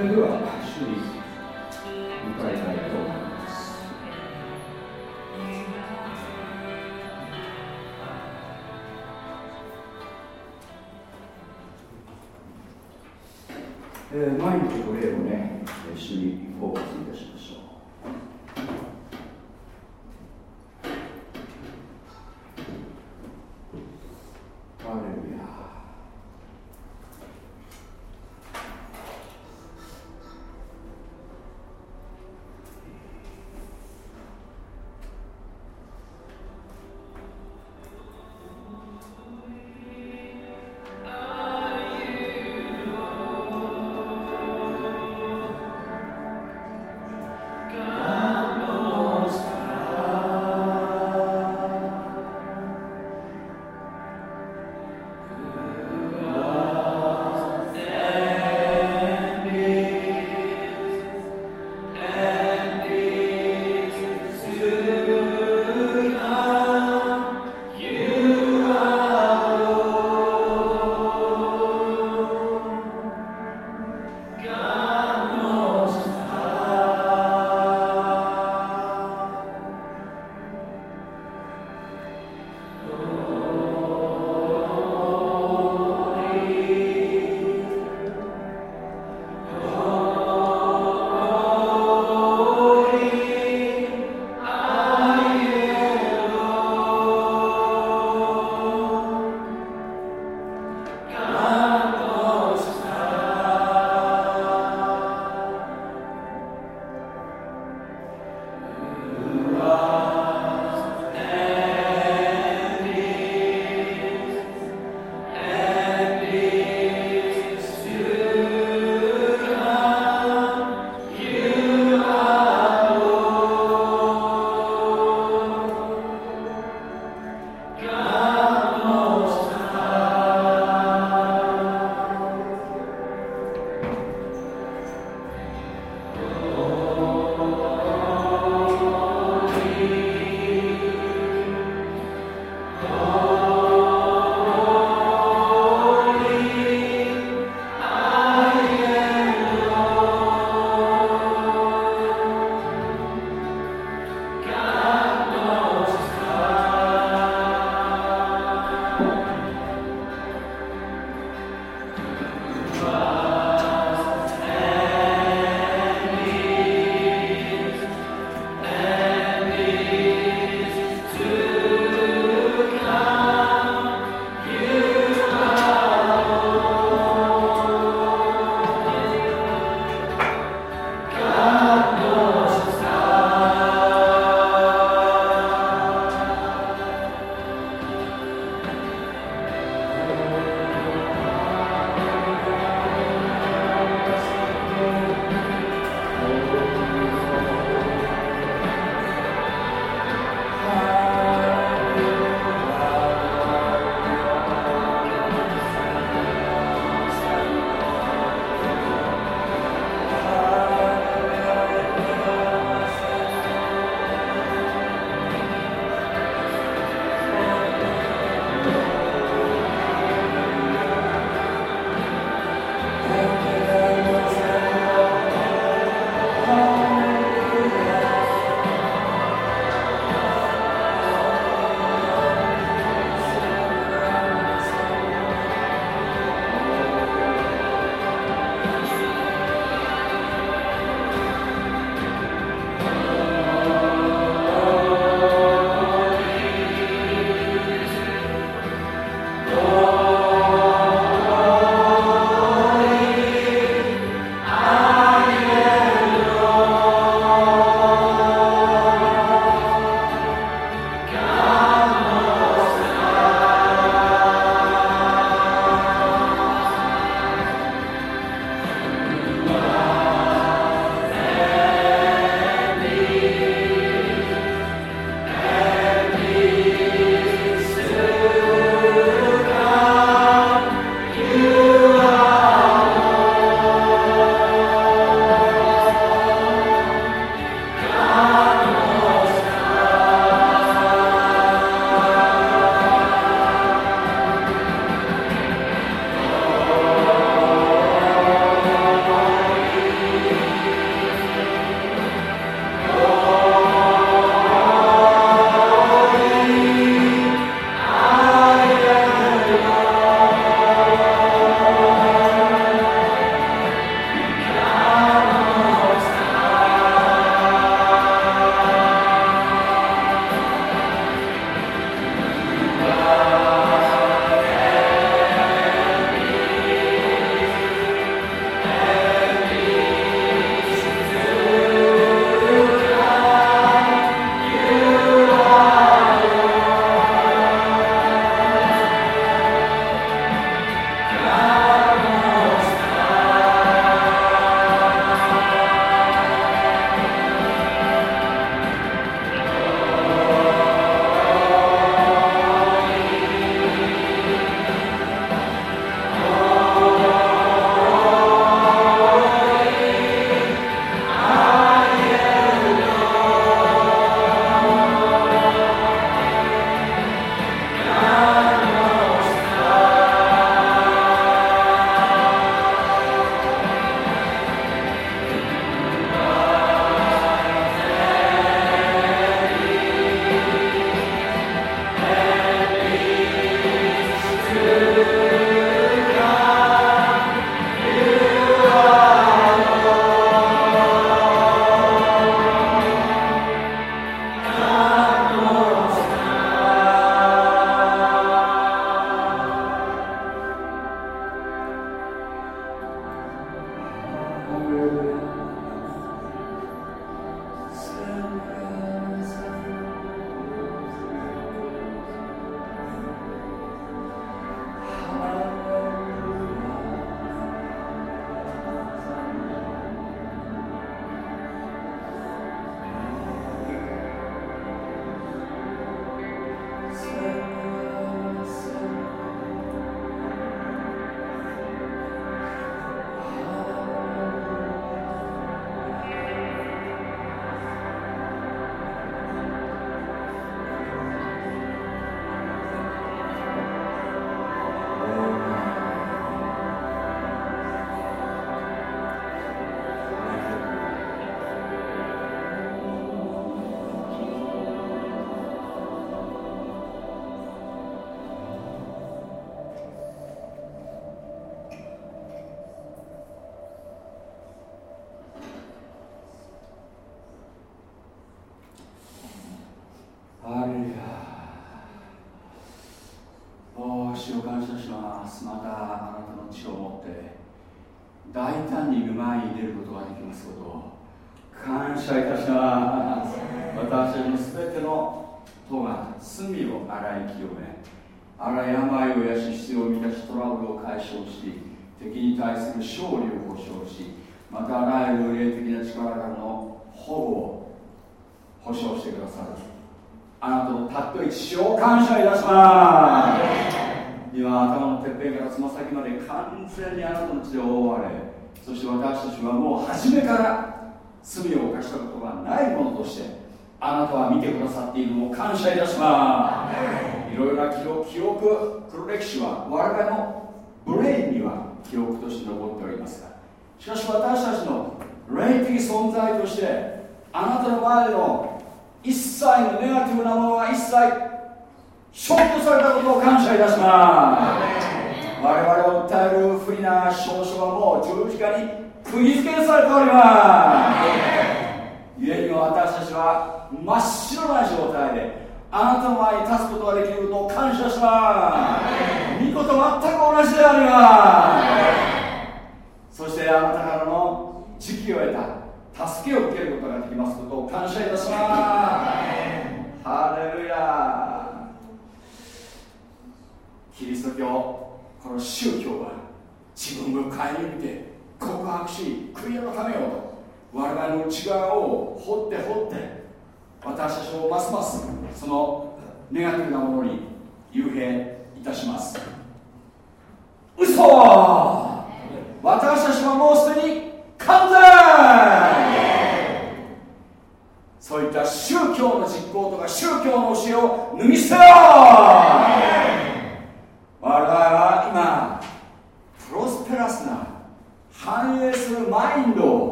えー、では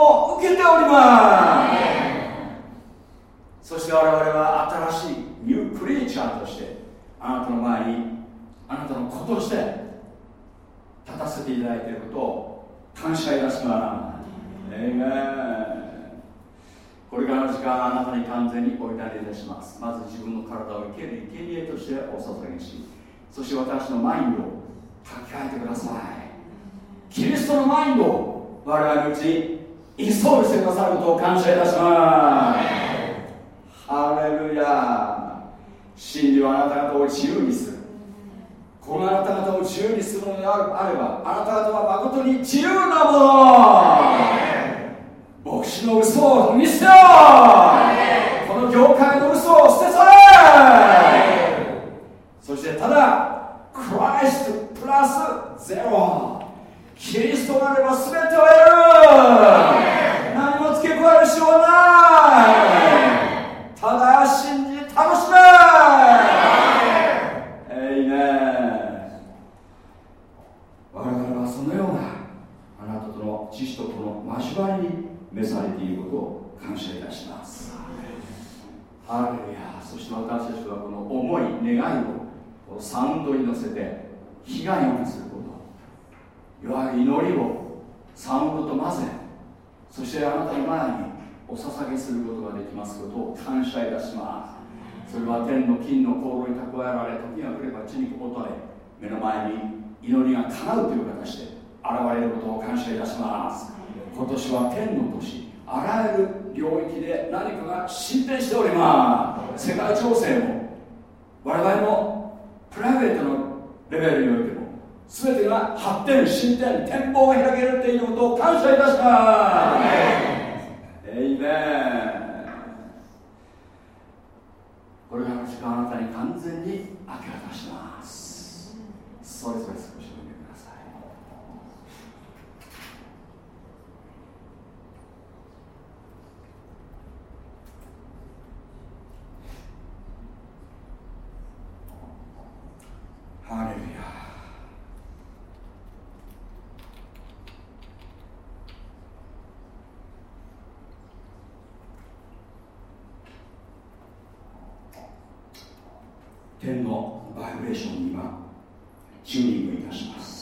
も受けております。そして我々は新しいニュークリーチャーとしてあなたの前にあなたの子として立たせていただいていることを感謝いたします。えいこれからの時間あなたに完全にお委ねいたします。まず自分の体を生ける生贄としてお捧げしそして私のマインドを書き換えてください。キリストのマインドを我々のうちにインストールしてくださることを感謝いたします。ハレルヤ真理はあなた方を自由にする。このあなた方を自由にするのであればあなた方は誠に自由なもの。牧師の嘘を踏み捨てよ。この業界の嘘を捨て去れ。そしてただクライストプラスゼロ。キリストがあれば全てを得る何も付け加える必要はないただ信じ楽しめえいね我々はそのようなあなたとの知識とこの交わりに召されていることを感謝いたしますハレルヤそして私たちはこの思い願いをサウンドに乗せて被害をすい祈りをサウンドと混ぜそしてあなたの前にお捧げすることができますことを感謝いたします。それは天の金の航路に蓄えられ時が来れば地にこぼとれ目の前に祈りが叶うという形で現れることを感謝いたします。今年は天の年あらゆる領域で何かが進展しております。世界情勢も我々のプライベートのレベルにおいても全てが発展進展展望が開けるっていうことを感謝いたします。エイメン。これからの時間あなたに完全に明け渡します。そうです少しお読みくださいハレルヤ天のバイブレーションに今チューニングいたします。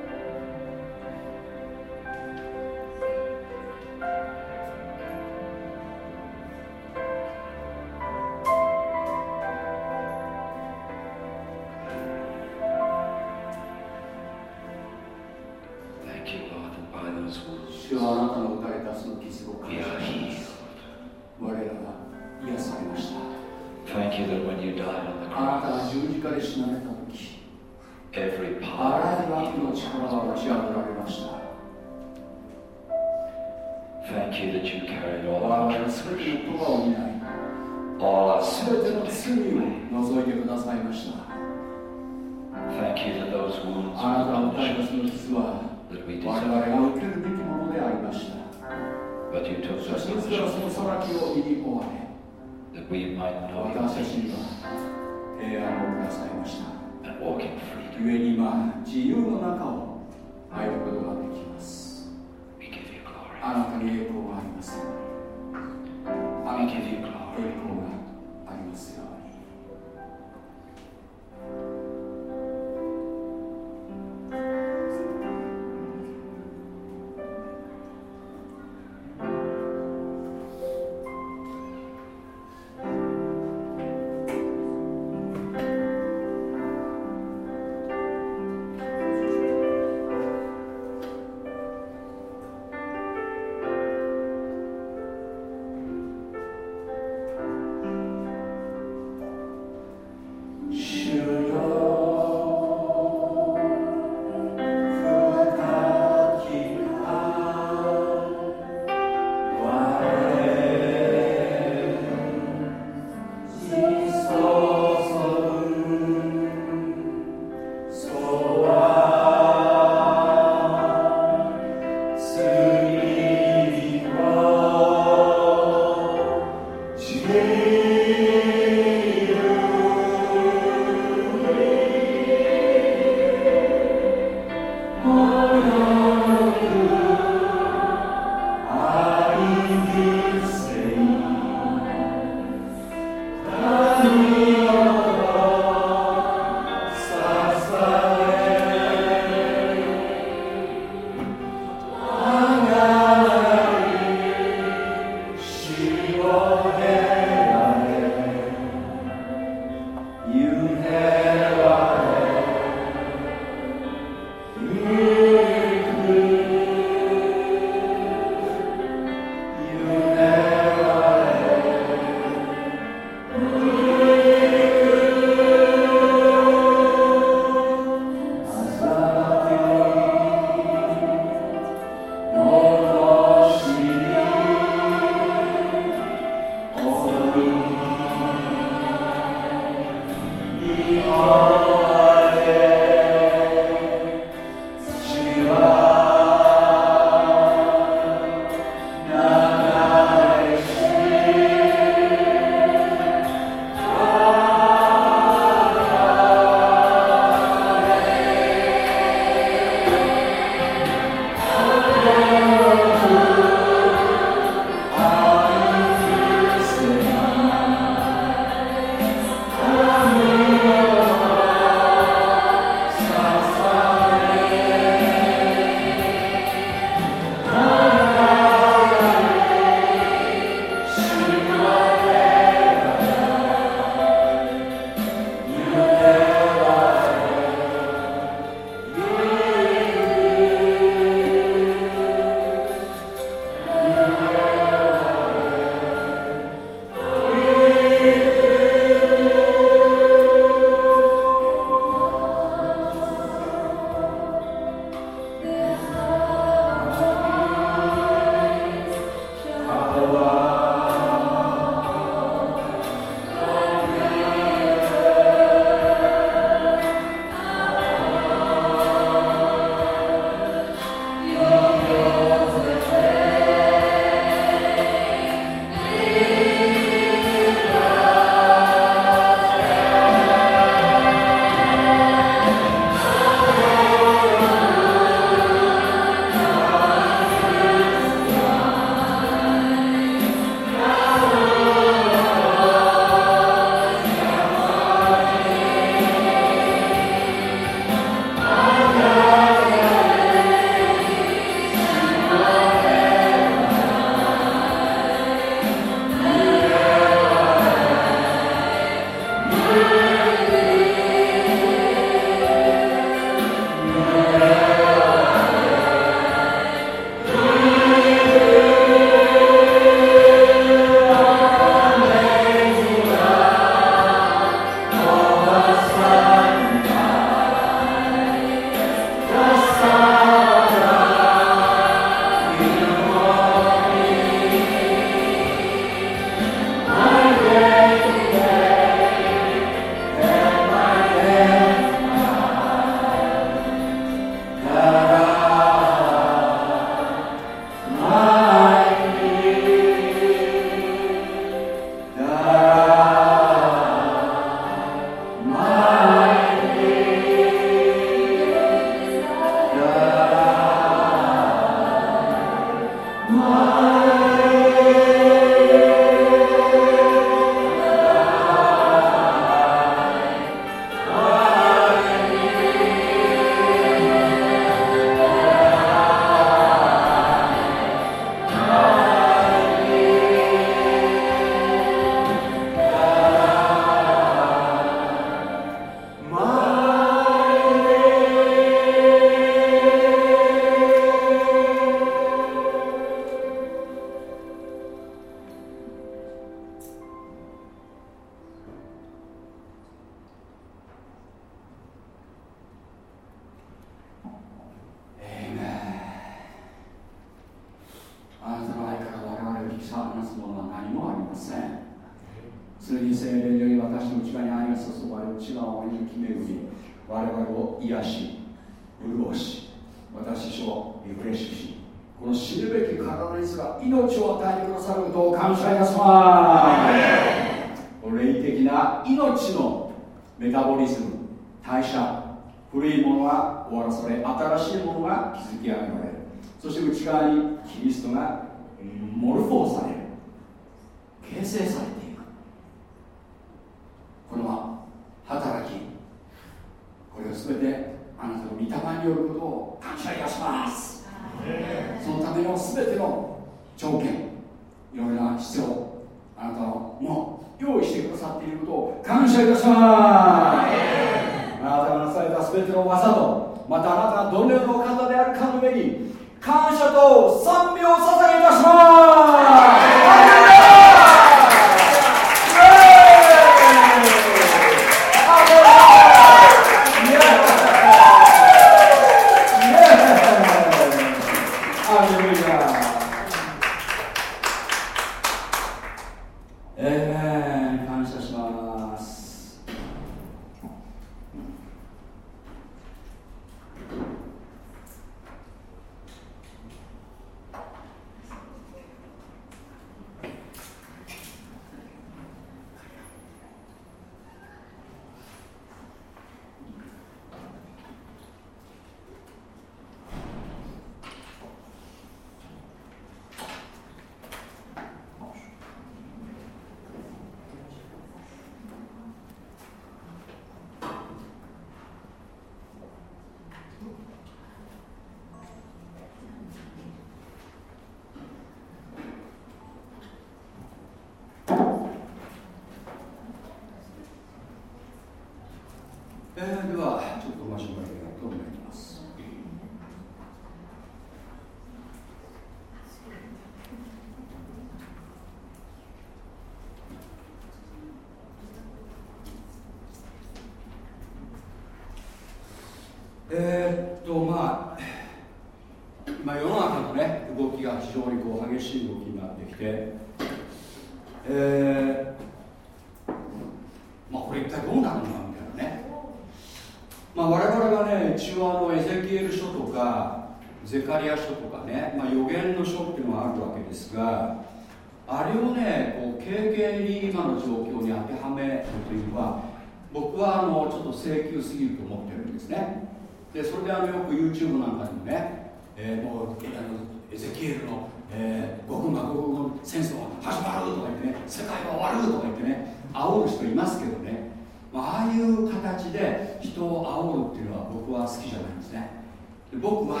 僕は、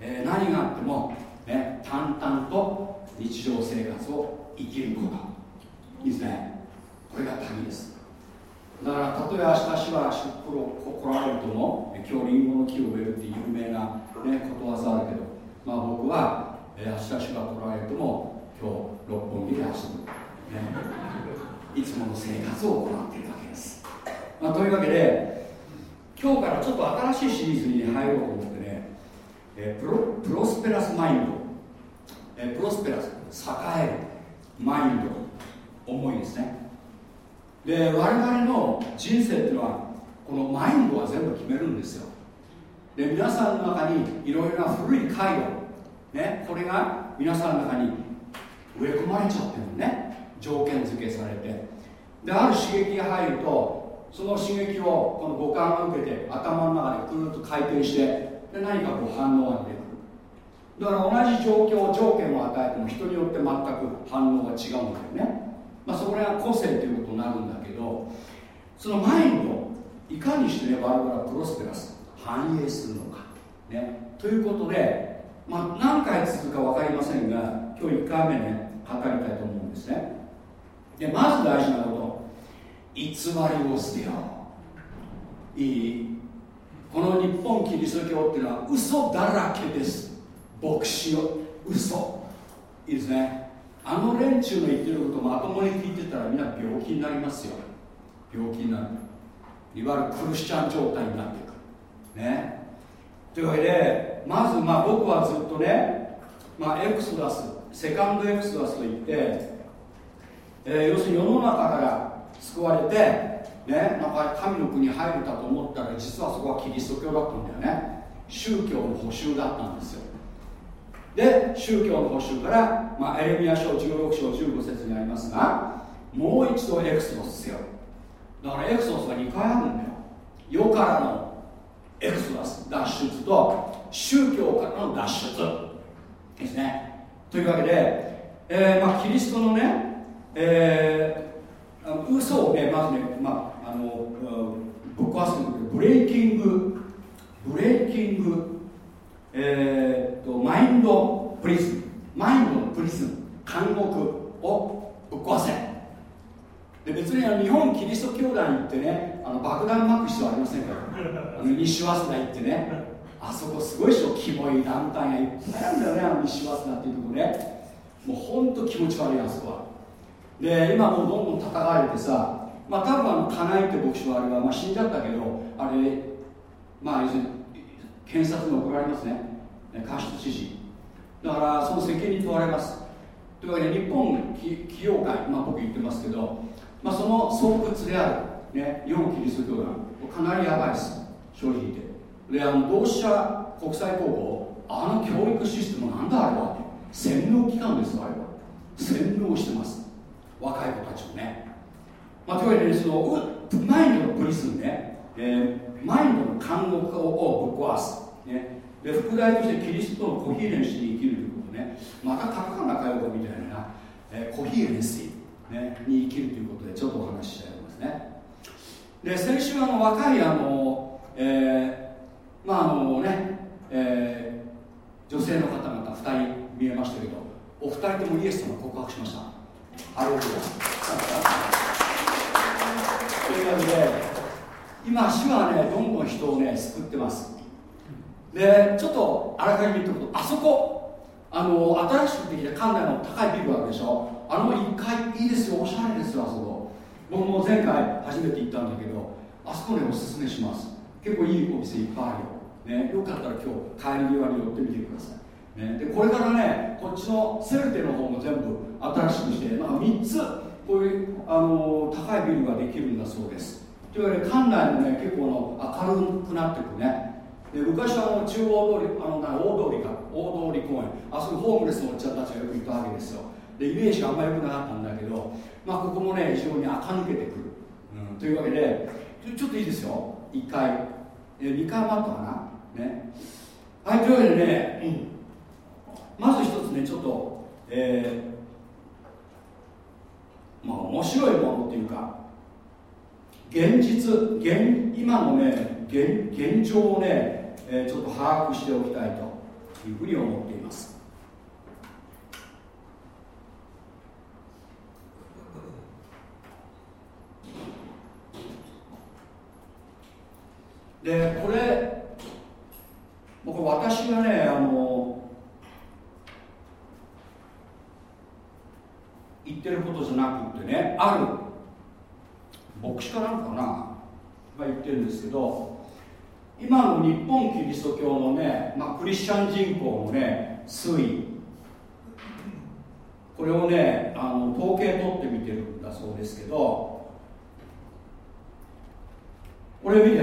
えー何があっても、ね、淡々と日常生活を生きること。いいですね。これが鍵です。だからたとえ明日しばし来来られるとも今日リンゴの木を植えるっていう有名な、ね、ことわざあるけど、まあ、僕は、えー明日しば来られるとも今日六本木で遊ぶ、ね、いつもの生活を行っているわけです。まあ、というわけで今日からちょっと新しいシリーズに入ろうと思って、えプロプロスペラスマインド、えプロスペラス栄える。マインド。思いですね。で我々の人生っていうのはこのマインドは全部決めるんですよ。で皆さんの中にいろいろな古い回路ねこれが皆さんの中に植え込まれちゃってるのね。条件付けされて。である刺激が入るとその刺激をこの五感が受けて頭の中でくるっと回転してで何かこう反応が出てくる。だから同じ状況条件を与えても人によって全く反応が違うんだよね、まあ、それが個性ということになるんだけどそのマインドいかにしてね我々はプロスペラス反映するのか、ね、ということで、まあ、何回続くか分かりませんが今日1回目ね語りたいと思うんですね。でまず大事なこと。偽りを捨てよう。いい？この日本キリスト教っていうのは嘘だらけです。牧師を嘘。いいですね。あの連中の言ってることまともに聞いてたらみんな病気になりますよ。病気になる。いわゆるクリスチャン状態になっていくね。というわけでまずまあ僕はずっとね、まあ、エクソダスセカンドエクソダスといって、えー、要するに世の中から救われてねなんか神の国に入れたと思ったら実はそこはキリスト教だったんだよね。宗教の補修だったんですよ。で宗教の補修から、まあ、エレミア書16章15節にありますがもう一度エクソダスせよ。だからエクソスが2回あるんだよ。世からのエクソダス脱出と宗教からの脱出。ですね。というわけで、えーまあ、キリストのね、えー、嘘をねまずね、まあ、ぶっ壊すブレイキングブレイキング、えーと、とマインドプリズンマインドのプリズン監獄をぶっ壊せ。で別にあの日本キリスト教団に行ってねあの爆弾巻く必要ありませんから。あの西早稲田行ってねあそこすごいでしょキモい団体がいっぱいあるんだよねあの西早稲田っていうとこね。もうほんと気持ち悪いあそこは。で今もうどんどん叩かれてさまあ多分あの金井って牧師はあれは、まあ、死んじゃったけどあれまあ要するに検察に送られますね。過失知事だからその責任問われます。というわけで日本企業界、まあ、僕言ってますけどまあ、その巣窟である、ね、日本キリスト教団かなりやばいです。正直言って。であの同志社国際高校あの教育システムなんだあれはって。洗脳機関ですあれは。洗脳してます。若い子たちをね、まあ、というわけで、ね、そのマインドのプリズンね、えー、マインドの監獄をぶっ壊す、ね、で副題としてキリストのコヒーレンシーに生きるということね。またカタカナかよみたいな、えー、コヒーレンシーね、に生きるということでちょっとお話ししたいと思いますね。で先週あの若いあの、えー、まああのね、えー、女性の方々2人見えましたけどお二人ともイエス様告白しました。ありがというわけで今主はねどんどん人をね救ってます。でちょっとあらかじめ言っておくとあそこあの新しくできた館内の高いビルがあるでしょ。あの1階いいですよおしゃれですよあそこ。僕も前回初めて行ったんだけどあそこねおすすめします。結構いいお店いっぱいあるよ、ね、よかったら今日帰り際に寄ってみてください、ね、でこれからねこっちのセルテの方も全部新しくしてなんか3つこういうあの高いビルができるんだそうです。というわけで館内もね結構の明るくなってくね。で昔はあの中央通りあのな大通りか大通り公園。あそこホームレスのおっちゃんたちがよく行ったわけですよ。でイメージがあんまり良くなかったんだけどまあここもね非常に垢抜けてくる、うん、というわけでちょっといいですよ。1回え2回もあったかな？ね。はいというわけでね、うん、まず一つねちょっとえー、まあ面白いものっていうか現実現今のね現現状をねえー、ちょっと把握しておきたいというふうに思っています。でこれ僕私がねあの言ってることじゃなくてねある。牧師かなんかな。が言ってるんですけど今の日本キリスト教のね、まあ、クリスチャン人口のね推移。これをねあの統計取ってみてるんだそうですけどこれ見て、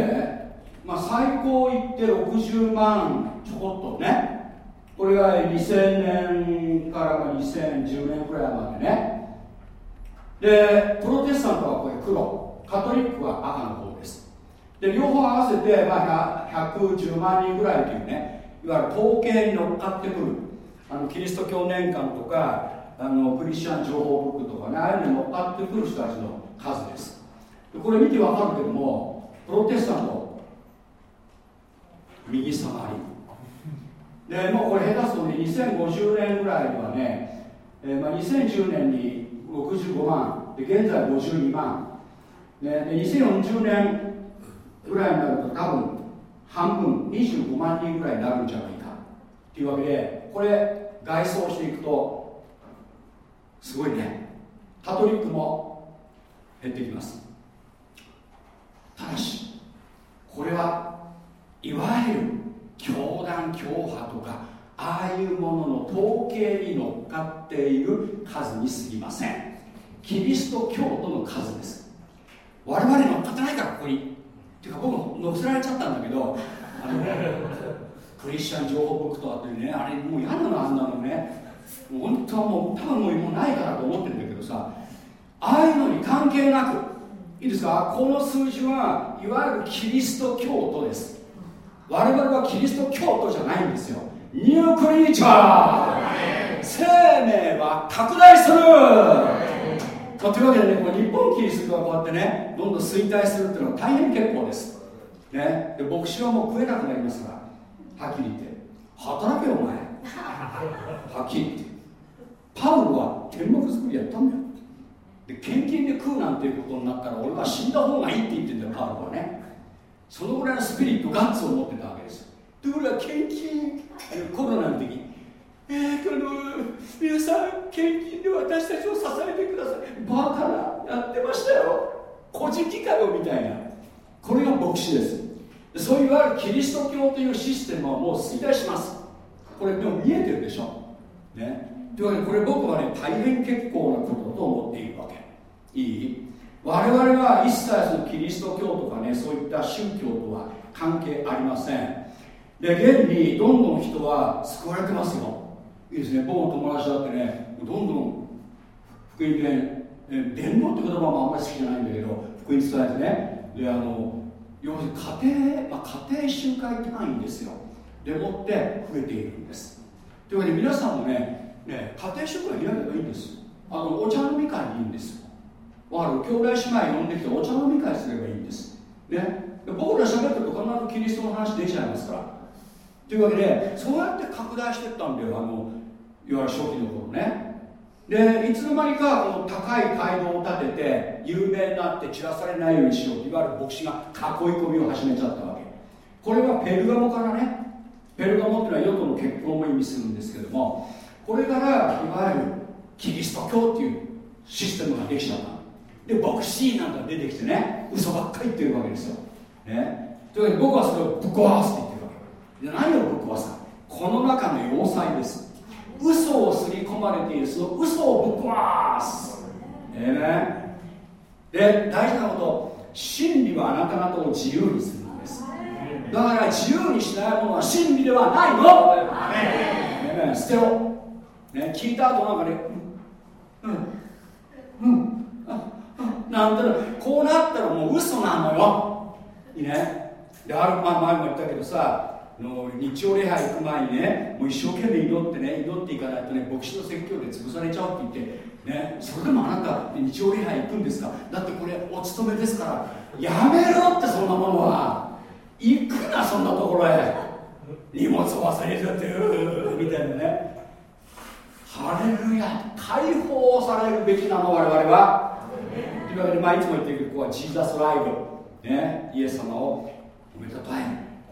まあ、最高いって60万ちょこっとねこれが2000年から2010年くらいまでね。でプロテスタントはこれ黒。カトリックは赤の方です。で両方合わせて、まあ、110万人ぐらいというねいわゆる統計に乗っかってくる。あのキリスト教年間とかあのクリスチャン情報ブックとかねああいうのに乗っかってくる人たちの数です。これ見てわかるけどもプロテスタント右下がり。でもうこれ下手すとね2050年ぐらいにはね、えーまあ、2010年に65万で現在52万、ね、で2040年ぐらいになると多分半分25万人ぐらいになるんじゃないかっていうわけでこれ外装していくとすごいねカトリックも減ってきます。ただしこれはいわゆる教団教派とかああいうものの統計に乗っかっている数にすぎません。キリスト教徒の数です。我々乗っかってないからここに。っていうか僕乗せられちゃったんだけどあのクリスチャン情報ブックとかってねあれもう嫌なのあんなのね。本当はもう多分もうもうないからと思ってるんだけどさああいうのに関係なくいいですか？この数字はいわゆるキリスト教徒です。我々はキリスト教徒じゃないんですよ。ニュークリーチャー。生命は拡大する、まあ、というわけでねこれ日本キリストがこうやってねどんどん衰退するっていうのは大変結構です。ね。で牧師はもう食えなくなりますからはっきり言って働けよお前。はっきり言って。パウロは天幕作りやったんだよ。で献金で食うなんていうことになったら俺は死んだ方がいいって言ってんだよパウロはね。そのぐらいのスピリットガッツを持ってたわけです。ところが献金コロナの時にえー、この皆さん献金で私たちを支えてください。バカなやってましたよ。個人機会をみたいな。これが牧師です。そういわゆるキリスト教というシステムはもう衰退します。これでも見えてるでしょ。ね。というわけでこれ僕はね大変結構なことだと思っているわけ。いい？我々は一切そのキリスト教とかねそういった宗教とは関係ありません。で現にどんどん人は救われてますよ。いいですね。僕の友達だってねどんどん福音伝伝道って言葉もあんまり好きじゃないんだけど福音伝えてね。であの要するに家庭、まあ、家庭集会単位ですよ。でもって増えているんです。というわけで皆さんもねね家庭集会開けばいいんです。あのお茶飲み会にいいんですよ。わかる兄弟姉妹呼んできてお茶飲み会すればいいんです。ね。で僕ら喋ってると必ずキリストの話出ちゃいますから。というわけでそうやって拡大していったんだよあのいわゆる初期の頃ね。でいつの間にかこの高い街道を建てて有名になって散らされないようにしよういわゆる牧師が囲い込みを始めちゃったわけ。これはペルガモからね。ペルガモっていうのは世との結婚を意味するんですけどもこれからいわゆるキリスト教っていうシステムができちゃった。で牧師なんか出てきてね嘘ばっかり言ってるわけですよ、ね、というわけで僕はそれをぶっ壊すって言ってるわけ。で何をぶっ壊す？かこの中の要塞です。嘘をすり込まれているその嘘をぶっ壊す。ええね。で大事なこと。真理はあなた方を自由にするんです。だから自由にしないものは真理ではないの。ええね。捨てろ、ね、聞いた後なんかねうんうんうん。なんてこうなったらもう嘘なのよ。いいね。である、まあ、前も言ったけどさの日曜礼拝行く前にねもう一生懸命祈ってね祈っていかないとね牧師の説教で潰されちゃうって言ってねそれでもあなた日曜礼拝行くんですか？だってこれお勤めですからやめろってそんなものは。行くなそんなところへ。荷物忘れちゃってみたいなね。ハレルヤ解放されるべきなの我々は。いわけで、まあ、いつも言ってるけどここはジーザスライブ、ね、イエス様をおめでたい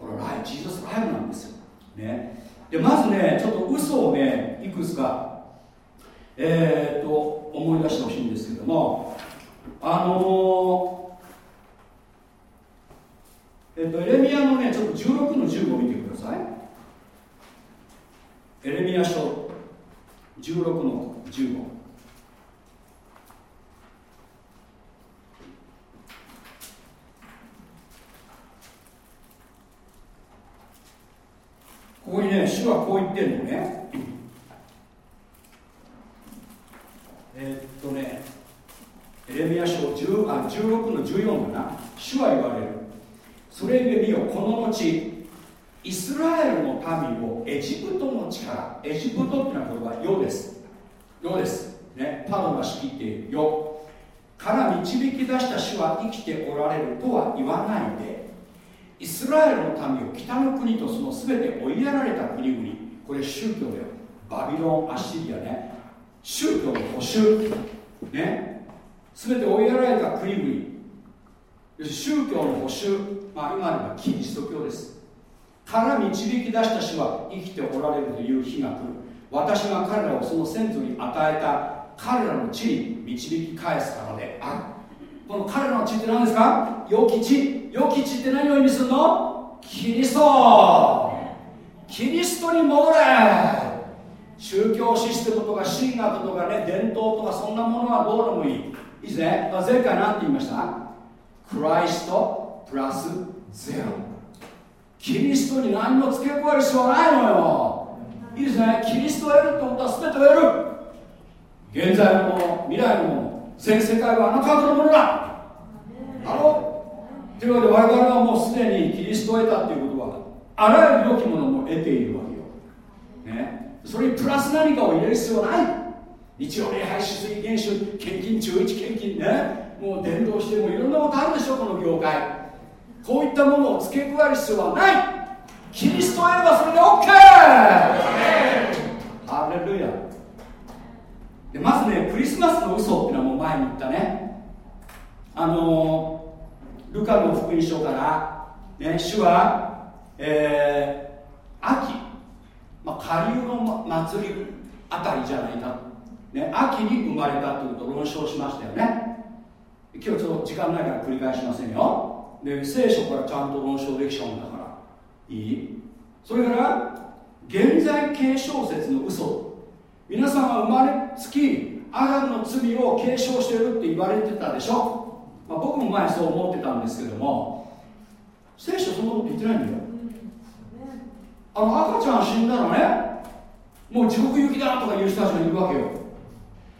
これライジーザスライブなんですよ、ね、でまずねちょっと嘘をねいくつかえー、っと思い出してほしいんですけどもあのー、えっとエレミアのねちょっと16の15を見てくださいエレミア書16の15ここにね主はこう言ってるのね。えー、っとねエレミア書10あ16の14だな。主は言われる。それゆえ見よこの後イスラエルの民をエジプトの力エジプトっていうのはこれは世です。世です。ねパロが仕切っている世。から導き出した主は生きておられるとは言わないでイスラエルの民を北の国とその全て追いやられた国々。これ宗教だよ。バビロンアッシリアね。宗教の保守。ね。全て追いやられた国々。宗教の保守、まあ、今ではキリスト教です。から導き出した主は生きておられるという日が来る。私が彼らをその先祖に与えた彼らの地に導き返すからである。この彼の地って何ですか？良き地良き地って何を意味するの？キリスト。キリストに戻れ。宗教システムとか神学とかね伝統とかそんなものはどうでもいい。いいですね前回何て言いました？クライストプラスゼロ。キリストに何も付け加える必要はないのよ。いいですねキリストを得るってことは全てを得る。現在のもの未来のもの全世界はあなた方のものだ。あろというわけで我々はもうすでにキリストを得たっていうことはあらゆる良きものも得ているわけよ、ね、それにプラス何かを入れる必要はない。日曜礼拝止水厳守献金中一献金ね。もう伝道してもいろんなことあるでしょこの業界。こういったものを付け加える必要はない。キリストを得ればそれで OK ハレルヤでまずねクリスマスの嘘っていうのはもう前に言ったね。あのルカの福音書から、ね、主は、えー、秋、まあ、下流の祭りあたりじゃないか、ね、秋に生まれたということを論証しましたよね。今日ちょっと時間ないから繰り返しませんよ。で聖書からちゃんと論証できちゃうんだから。いい？それから現在形小説の嘘。皆さんは生まれつきアダムの罪を継承してるって言われてたでしょ、まあ、僕も前そう思ってたんですけども聖書そんなこと言ってないんだよ。あの赤ちゃん死んだらね。もう地獄行きだとか言う人たちがいるわけよ。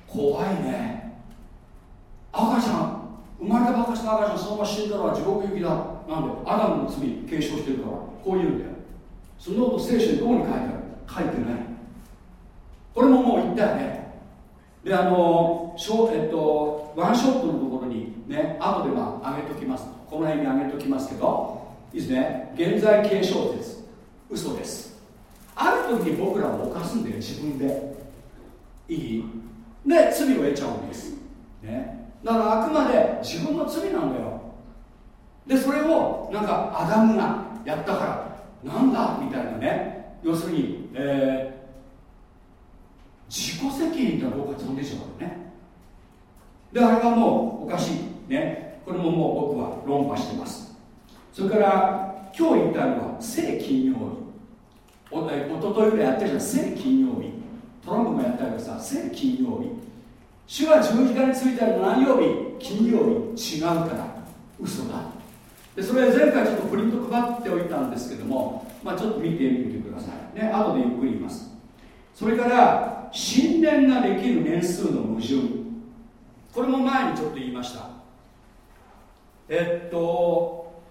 怖いね。赤ちゃん生まれたばっかしの赤ちゃんそのまま死んだら地獄行きだ。なんでアダムの罪継承してるから。こう言うんだよ。そのこと聖書にどこに書いてある？書いてない。これももう言ったよね。であのショ、えっと、ワンショットのところにね後でまあ上げときます。この辺に上げときますけどいいですね。現在継承説。嘘です。ある時に僕らを犯すんだよ。自分で。いい？で罪を得ちゃうんです。ね。だからあくまで自分の罪なんだよ。でそれをなんかアダムがやったから。なんだ？みたいなね。要するに、えー、自己責任かどうか飛んでしまうね。であれはもうおかしいね。これももう僕は論破してます。それから今日言ったのは聖金曜日。おとといぐらいやってるじゃん。聖金曜日。トランプもやったけどさ聖金曜日。主は十字架についてある何曜日？金曜日。違うから。嘘だ。でそれ前回ちょっとプリント配っておいたんですけども、まあ、ちょっと見てみてください。ね後でゆっくり言います。それから神殿ができる年数の矛盾。これも前にちょっと言いました。えっと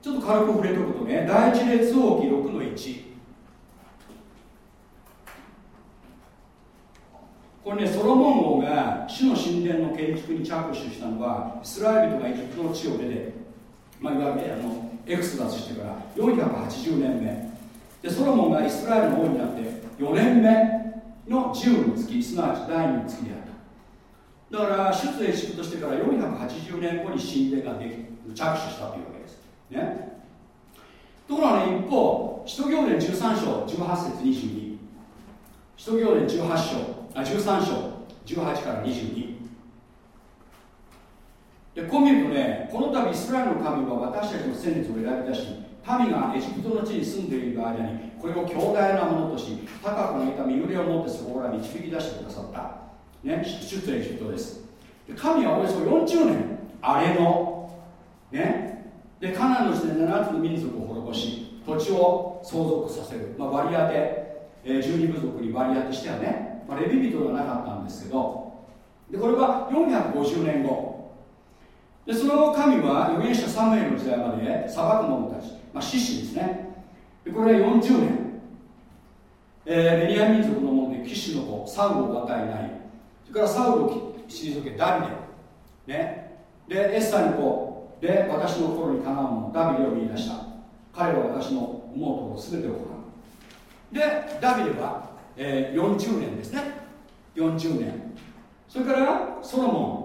ちょっと軽く触れておくとね第一列王記6の1これねソロモン王が主の神殿の建築に着手したのはイスラエル人がエジプトの地を出て、まあ、いわゆるあのエクスダスしてから480年目。でソロモンがイスラエルの王になって4年目の10の月すなわち第2の月であった。だから出エジプトしてから480年後に神殿ができ着手したというわけです。ね。ところがね一方使徒行伝13章18節22使徒行伝18章あ13章18から22でこう見るとねこの度イスラエルの神は私たちの戦列を選び出し民がエジプトの地に住んでいる間にこれを強大なものとし高く上げた身売りを持ってそこから導き出してくださった。ね出エジプトです。で神はおよそ40年あれのねでカナンの地で7つの民族を滅ぼし土地を相続させる、まあ、割り当て、えー、12部族に割り当てしてはねまあ、レビ人ではなかったんですけど。でこれは450年後でその神は預言者サムエルの時代まで裁く者たち、まあ、獅子ですね。でこれは40年、えー、ベニヤ民族のもので騎士の子サウルを与えないそれからサウルを退けダビデ。ね。でエッサーにこうで私の心にかなうもの。ダビデを見出した。彼は私の思うところ全てを行うでダビデは、えー、40年ですね。40年。それからソロモン。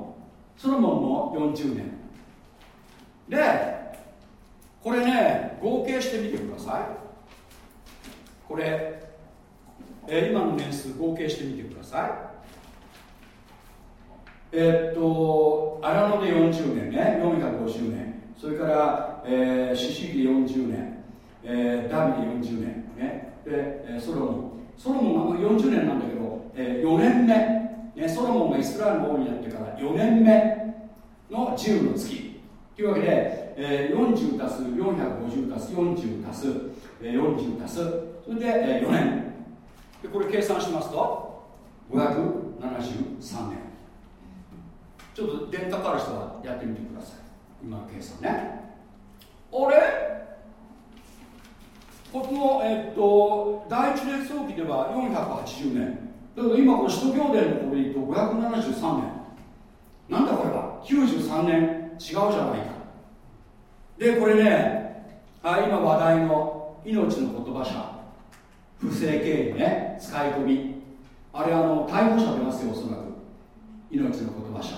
ソロモンも40年。でこれね合計してみてください。これ、えー、今の年数合計してみてください。えー、っと荒野で40年ね。450年。それから、えー、獅子記で40年、えー、ダビデ40年ね。で、ソロモン。ソロモンは40年なんだけど、えー、4年目、ね、ソロモンがイスラエルの王になってから4年目の自由の月というわけで、えー、40足す450足す40足す、えー、40足すそれで、えー、4年。でこれ計算しますと573年。ちょっと電卓ある人はやってみてください。今の計算ね。あれ？この、えっと、第一列王記では480年。だけど今この首都行伝のこれで言うと573年。なんだこれは？93年。違うじゃないか。でこれねあ今話題の命の言葉者不正経理ね。使い込み。あれあの逮捕者出ますよおそらく。命の言葉者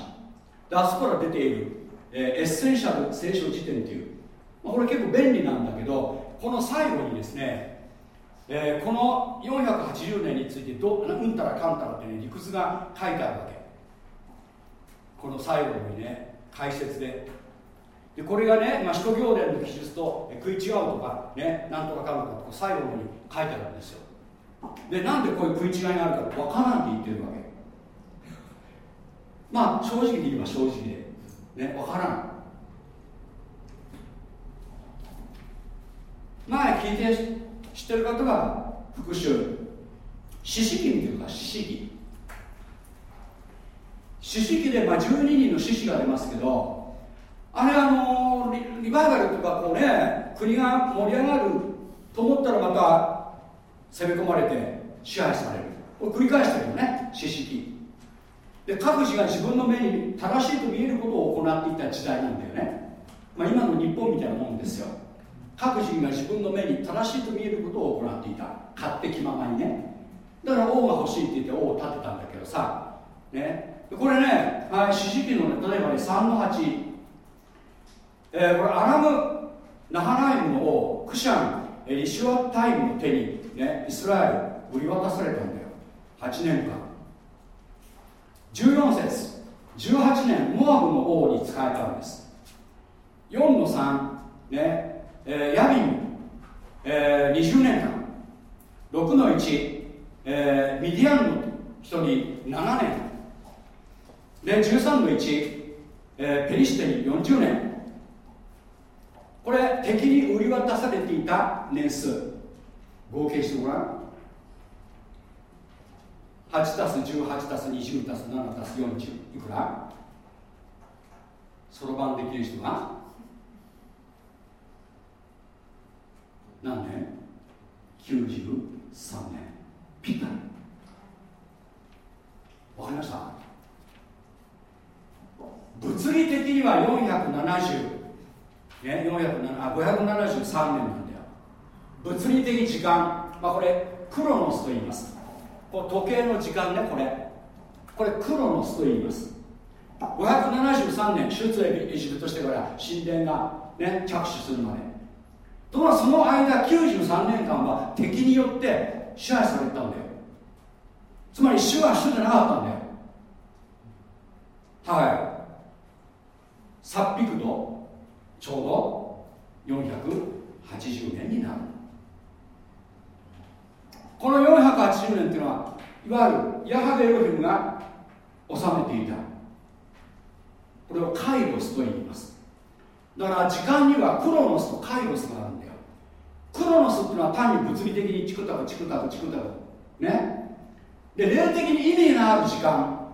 であそこから出ている、えー、エッセンシャル聖書辞典っていう、まあ、これ結構便利なんだけどこの最後にですね、えー、この480年についてどうんたらかんたらってね理屈が書いてあるわけ。この最後にね解説で。でこれがね、まあ、使徒行伝の記述と食い違うとかねなんとかかんとかとか最後に書いてあるんですよ。でなんでこういう食い違いがあるか分からんって言ってるわけ。まあ正直に言えば正直で。ね分からん。前聞いて知ってる方が復習四式見てください四式。四式でまあ12人の獅子が出ますけどあれあのリリバイバルとかこうね国が盛り上がると思ったらまた攻め込まれて支配される。これ繰り返してるよね四式。で各自が自分の目に正しいと見えることを行っていた時代なんだよね、まあ、今の日本みたいなもんですよ。各人が自分の目に正しいと見えることを行っていた。勝手気ままにね。だから王が欲しいって言って王を立てたんだけどさ、ね、これね、はい、四式の、ね、例えばね3の8、えー、これアラム・ナハライムの王クシャンリシュアタイムの手に、ね、イスラエル売り渡されたんだよ。8年間。14節。18年モアブの王に仕えたんです。4の3ね。えー、ヤビン、えー、20年間6の1、えー、ミディアンの人に7年。で13の1、えー、ペリシテに40年。これ敵に売り渡されていた年数。合計してごらん。8たす18たす20たす7たす40いくら？そろばんできる人が何年 ?93 年。ぴったり。わかりました？物理的には470ね、407あ573年なんだよ。物理的時間、まあ、これクロノスと言います。こ時計の時間ねこれ。これクロノスと言います。573年出エジプトしてから神殿が、ね、着手するまで。ところがその間93年間は敵によって支配されたんだよ。つまり主は主じゃなかったんだよ。はい。さっぴくとちょうど480年になる。この480年っていうのはいわゆるヤハベロヒムが治めていた。これをカイロスと言います。だから時間にはクロノスとカイロスがある。んだよクロノスっていうのは単に物理的にチクタクチクタクチクタクね。で霊的に意味がある時間。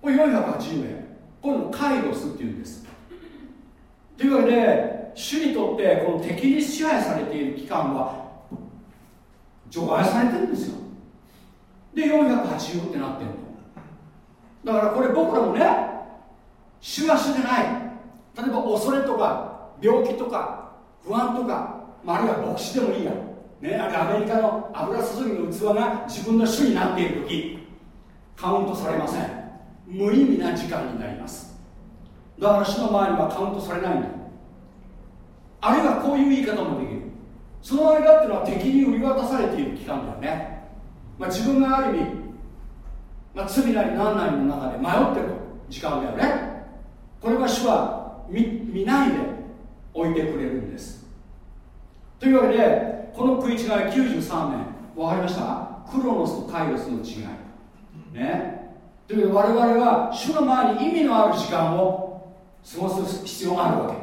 これ480円。これをカイロスっていうんです。というわけで主にとってこの敵に支配されている期間は除外されてるんですよ。で480ってなってるの。だからこれ僕らもね主は主でない。例えば恐れとか病気とか不安とか、あ、るいは牧師でもいいや、ね、あるいはアメリカの油注ぎの器が自分の主になっている時カウントされません。無意味な時間になります。だから主の前にはカウントされないんだ。あるいはこういう言い方もできる。その間っていうのは敵に売り渡されている期間だよね、まあ、自分がある意味、まあ、罪なり何なりの中で迷ってる時間だよね。これは主は見ないで置いてくれるんです。というわけでこの食い違い93年分かりました？クロノスとカイロスの違い。ね？というわけで我々は主の前に意味のある時間を過ごす必要があるわけ。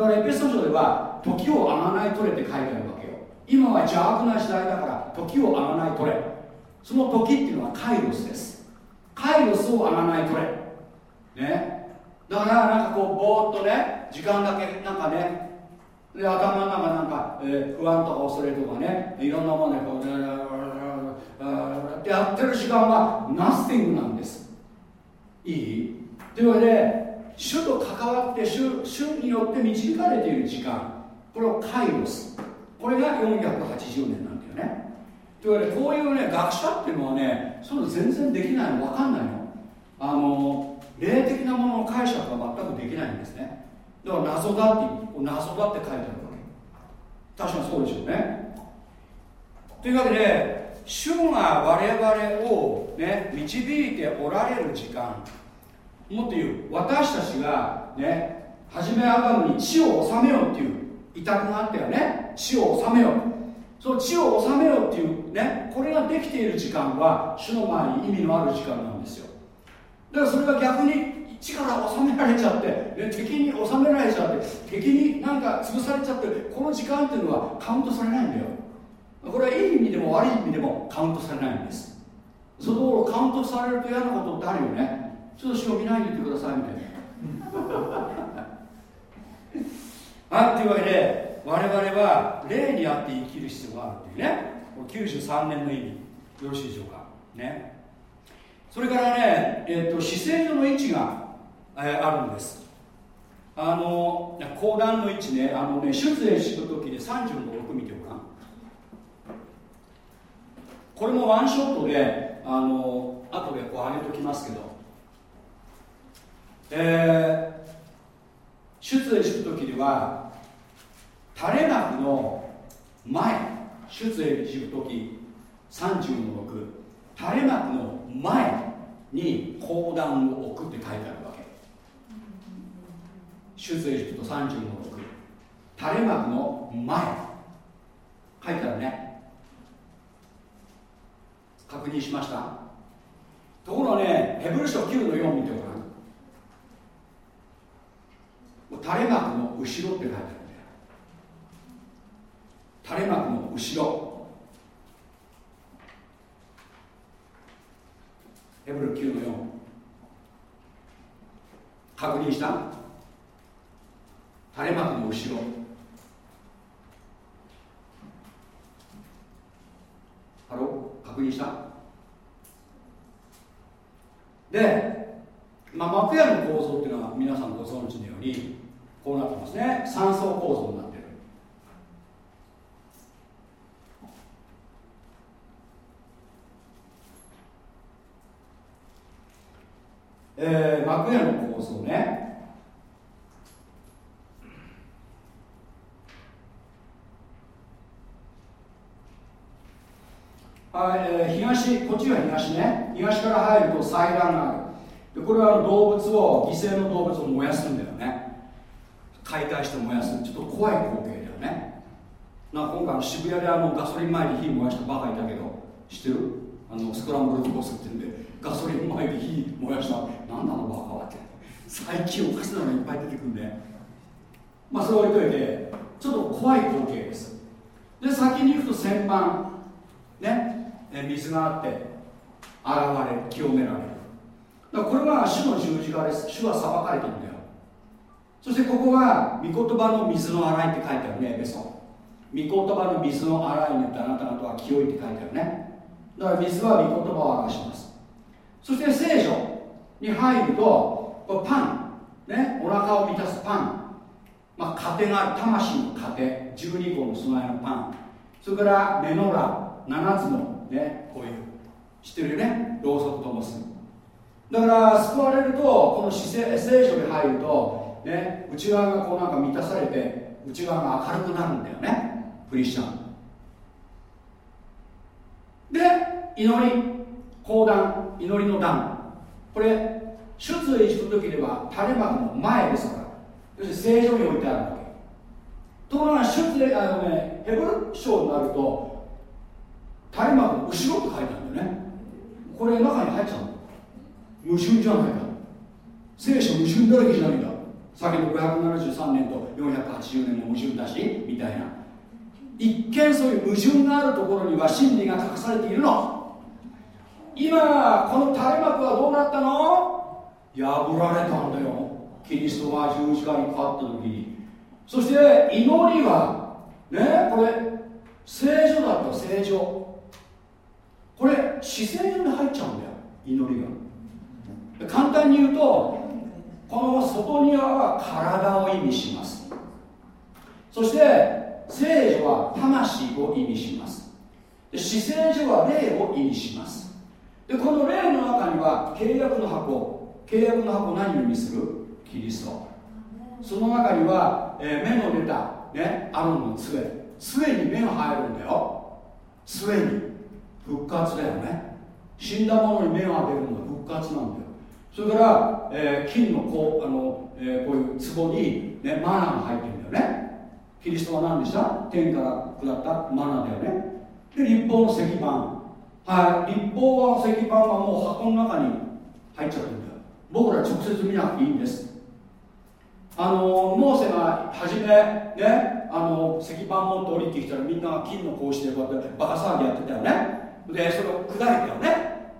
だからエペソ書では時をあがない取れって書いてあるわけよ。今は邪悪な時代だから時をあがない取れ。その時っていうのはカイロスです。カイロスをあがない取れ。ね？だからなんかこうぼーっとね時間だけなんかねで頭の中なんか、えー、不安とか恐れとかねいろんなものでこうってやってる時間はナッシングなんです。いい？というわけで主と関わって主主によって導かれている時間。これをカイロス。これが480年なんだよね。というわけでこういうね学者っていうのはねそういうの全然できないの。分かんないの。あの霊的なものの解釈が全くできないんですね。だから謎だって謎だって書いてあるわけ。確かにそうでしょうね。というわけで主が我々をね導いておられる時間もっと言う私たちがね初めアダムに地を治めようっていう委託があったよね。地を治めよう。その地を治めようっていうねこれができている時間は主の前に意味のある時間なんですよ。だからそれが逆に地から収められちゃって、ね、敵に収められちゃって敵になんか潰されちゃってこの時間っていうのはカウントされないんだよ。これはいい意味でも悪い意味でもカウントされないんです。そのところカウントされると嫌なことってあるよね。ちょっと死を見ないで言ってくださいみたいな。はいというわけで我々は霊にあって生きる必要があるっていうね。93年の意味。よろしいでしょうか。ね。それからね、えーと、姿勢の位置が、えー、あるんです。あの講談の位置ねあのね出演する時で30の6見てごらんこれもワンショットであの後でこう上げときますけど。えー、出演する時では垂れ幕の前出演する時30の6垂れ幕の前に講談を置くって書いてある。出エジプト30の6垂れ幕の前。書いてあるね。確認しました。ところがねヘブル書9の4見てごらん。垂れ幕の後ろって書いてあるんだよ垂れ幕の後ろ。ヘブル9の4確認した？垂れ幕の後ろ。Hello。確認した？で、まあ、幕屋の構造っていうのは皆さんご存知のようにこうなってますね。3層構造になってる。えー、幕屋の構造ね。はい、えー、東こっちが東ね。東から入ると祭壇がある。でこれは動物を犠牲の動物を燃やすんだよね。解体して燃やす。ちょっと怖い光景だよね。な今回の渋谷であのガソリン前に火燃やしたバカいたけど知ってる？あのスクランブルコースってんでガソリン前で火燃やした。何なのバカはって。最近おかしなのがいっぱい出てくるんで。まあそれ置いといてちょっと怖い光景です。で先に行くと旋盤。ね。水があって現れ清められる。だからこれは主の十字架です。主は裁かれてるんだよ。そしてここは御言葉の水の洗いって書いてあるねエペソ。御言葉の水の洗いによってあなた方は清いって書いてあるね。だから水は御言葉を表します。そして聖書に入るとこれパンねお腹を満たすパン。まあ、糧がある。魂の糧。12個の備えのパン。それからメノラ7つのねこういう知ってるよね？ろうそくともす。だから救われるとこの姿勢聖書に入ると、ね、内側がこうなんか満たされて内側が明るくなるんだよね。クリスチャン。で祈り。講談。祈りの段これ出エジプト記では垂れ幕の前ですから。要するに正常に置いてあるわけ。ところが出であのねヘブル書になると垂れ幕の後ろって書いてあるんだよね。これ中に入っちゃうの。矛盾じゃないか。聖書矛盾だらけじゃないか先の573年と480年も矛盾だしみたいな。一見そういう矛盾があるところには真理が隠されているの。今この垂れ幕はどうなったの？破られたんだよ。キリストが十字架にかかった時。にそして祈りはねこれ聖女だった聖女これ姿勢に入っちゃうんだよ祈りが。簡単に言うとこの外庭は体を意味します。そして聖女は魂を意味します。で姿勢所は霊を意味します。でこの霊の中には契約の箱。契約の箱何を意味する？キリスト。その中には、えー、目の出た、ね、アロンの杖。杖に目が入るんだよ。杖に。復活だよね。死んだものに目が出るのは復活なんだよ。それから、えー、金のこうあの、えー、こういう壺に、ね、マナーが入ってるんだよね。キリストは何でした？天から下ったマナーだよね。で立法の石板。はい。立法は石板はもう箱の中に入っちゃってるんだよ。僕ら直接見なくていいんです。あのモーセが初めねあの石板持って降りてきたらみんなが金の格子でこうやってバカ騒ぎやってたよね。でそれを砕いたよね。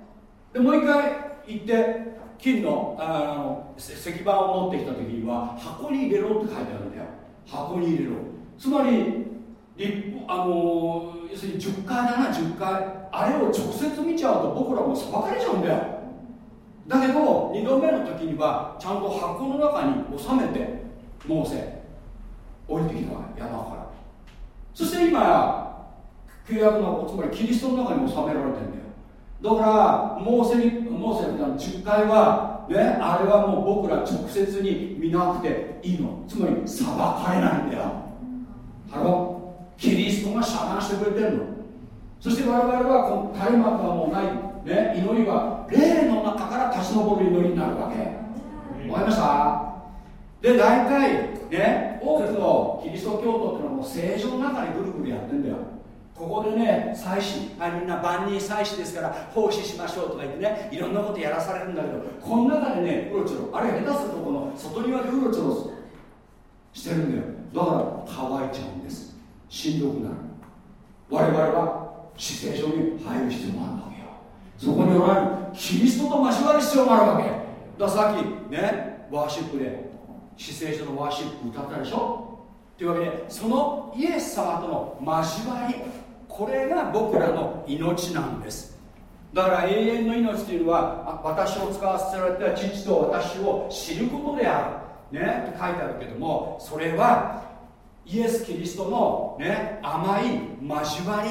でもう一回行って金のあの石板を持ってきた時には箱に入れろって書いてあるんだよ。箱に入れろ。つまりあの要するに10回だな10回あれを直接見ちゃうと僕らも裁かれちゃうんだよ。だけど2度目の時にはちゃんと箱の中に収めてモーセ降りてきたわ山から。そして今契約のつまりキリストの中に収められてるんだよ。だからモーセにモーセの10回はねあれはもう僕ら直接に見なくていいの。つまり裁かれないんだよ。ハロキリストが遮断してくれてるの。そして我々はこの垂れ幕がもうない。ね、祈りは霊の中から立ち上る祈りになるわけ。わかりました？で大体ね多くのキリスト教徒っていうのはもう正常の中にぐるぐるやってんだよ。ここでね祭祀あみんな万人祭祀ですから奉仕しましょうとか言ってねいろんなことやらされるんだけどこの中でねうろちょろあれ下手するとこの外庭でうろちょろしてるんだよ。だから乾いちゃうんです。しんどくなる。我々は死聖所に入る必要があるわけよ。そこにおられるキリストと交わる必要があるわけ。ださっきねワーシップで死聖書のワーシップ歌ったでしょ？というわけでそのイエス様との交わり。これが僕らの命なんです。だから永遠の命というのは私を使わせられた父と私を知ることである。ねって書いてあるけどもそれはイエス・キリストのね甘い交わり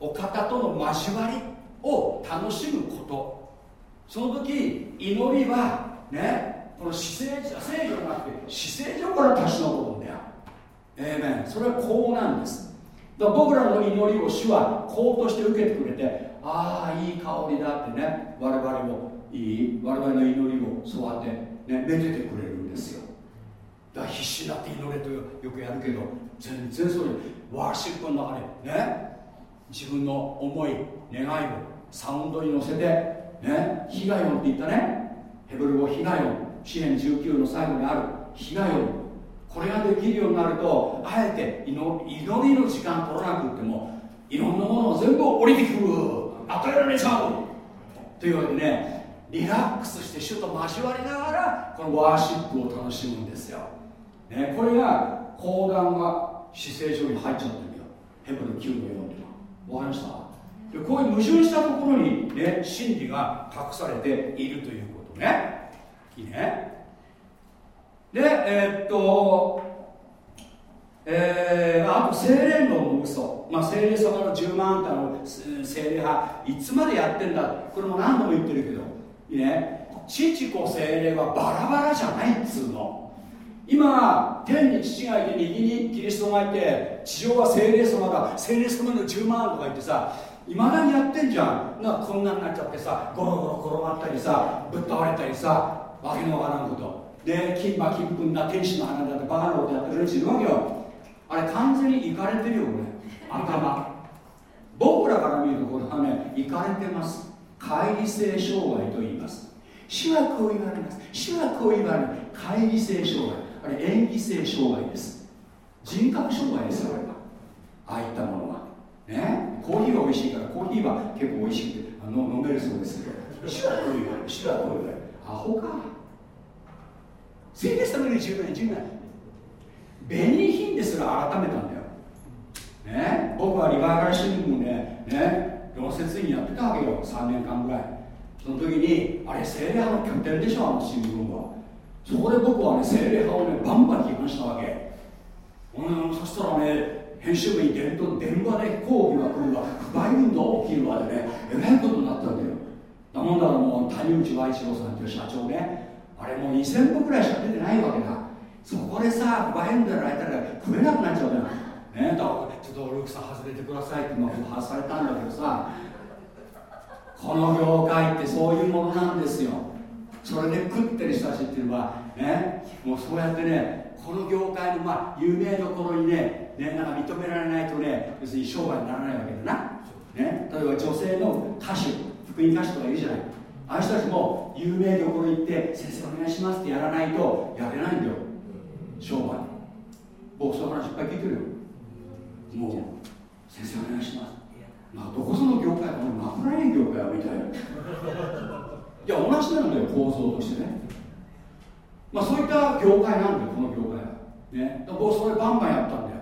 お方との交わりを楽しむこと。その時祈りはねこの姿勢聖女じゃなくて姿勢上から立ち上るんだよええそれはこうなんです。だから僕らの祈りを主はこうとして受けてくれてああいい香りだってね我々もいい我々の祈りをそうやってねめでてくれるんですよ。だから必死になって祈れとよくやるけど全然そうい。うワーシップの中でね自分の思い願いをサウンドに乗せてね被害音って言ったね。ヘブル語被害音支援19の最後にある被害音これができるようになるとあえて祈りの時間取らなくてもいろんなものを全部降りてくる。与えられちゃう。というわけでねリラックスして主と交わりながらこのワーシップを楽しむんですよ、ね、これが講談が姿勢上に入っちゃってるよ。ヘブル9の4っていうのは分かりました？でこういう矛盾したところにね真理が隠されているということね。いいね。でえー、っとえー、あと精霊論の嘘、まあ、精霊様の10万あんたの精霊派。いつまでやってんだ。これも何度も言ってるけど。いいね。父子精霊はバラバラじゃないっつうの。今天に父がいて右にキリストがいて地上は精霊様だ。精霊様の10万とか言ってさいまだにやってんじゃん。なこんなになっちゃってさゴロゴロ転がったりさぶっ倒れたりさわけのわからんこと。で金馬金粉だ天使の花だってバカなことやってる連中いるわけよあれ完全にいかれてるよこれ頭。僕らから見るとこれはねいかれてます。乖離性障害と言います。主はこう言われます。主はこう言われる。乖離性障害。あれ演技性障害です。人格障害ですよあれは。ああいったものは。ね？コーヒーは美味しいからコーヒーは結構美味しくてあの飲めるそうですけど。主はこう言われる。主はこう言われる。アホか。聖霊様に10年10年紅品ですら改めたんだよ、ね、僕はリバイバル新聞ねね？溶接員やってたわけよ。3年間ぐらい。その時にあれ精霊派の拠点でしょあの新聞は。そこで僕はね精霊派をねバンバン批判したわけ、うん、そしたらね編集部に電電話で抗議が来るわ。不買運動起きるわでね。えらいことになったんだよ。だもんだからもう谷口愛一郎さんという社長ねあれもう2000部ぐらいしか出てないわけだ。そこでさ不買運動やられたら食えなくなっちゃうのよ。ねだからちょっとルークさん外れてくださいってまあ外されたんだけどさこの業界ってそういうものなんですよ。それで食ってる人たちっていうのはねもうそうやってねこの業界のまあ有名どころにねねなんか認められないとね別に商売にならないわけだな、ね、例えば女性の歌手福音歌手とかいるじゃない。ああいう人たちも有名どころ行って先生お願いしますってやらないとやれないんだよ。商売。僕その話いっぱい聞いてるよ。もう先生お願いします。まあどこその業界か枕営業かよみたいな。いや同じなんだよ構造としてね。まあそういった業界なんだよこの業界は。ね。僕それバンバンやったんだよ。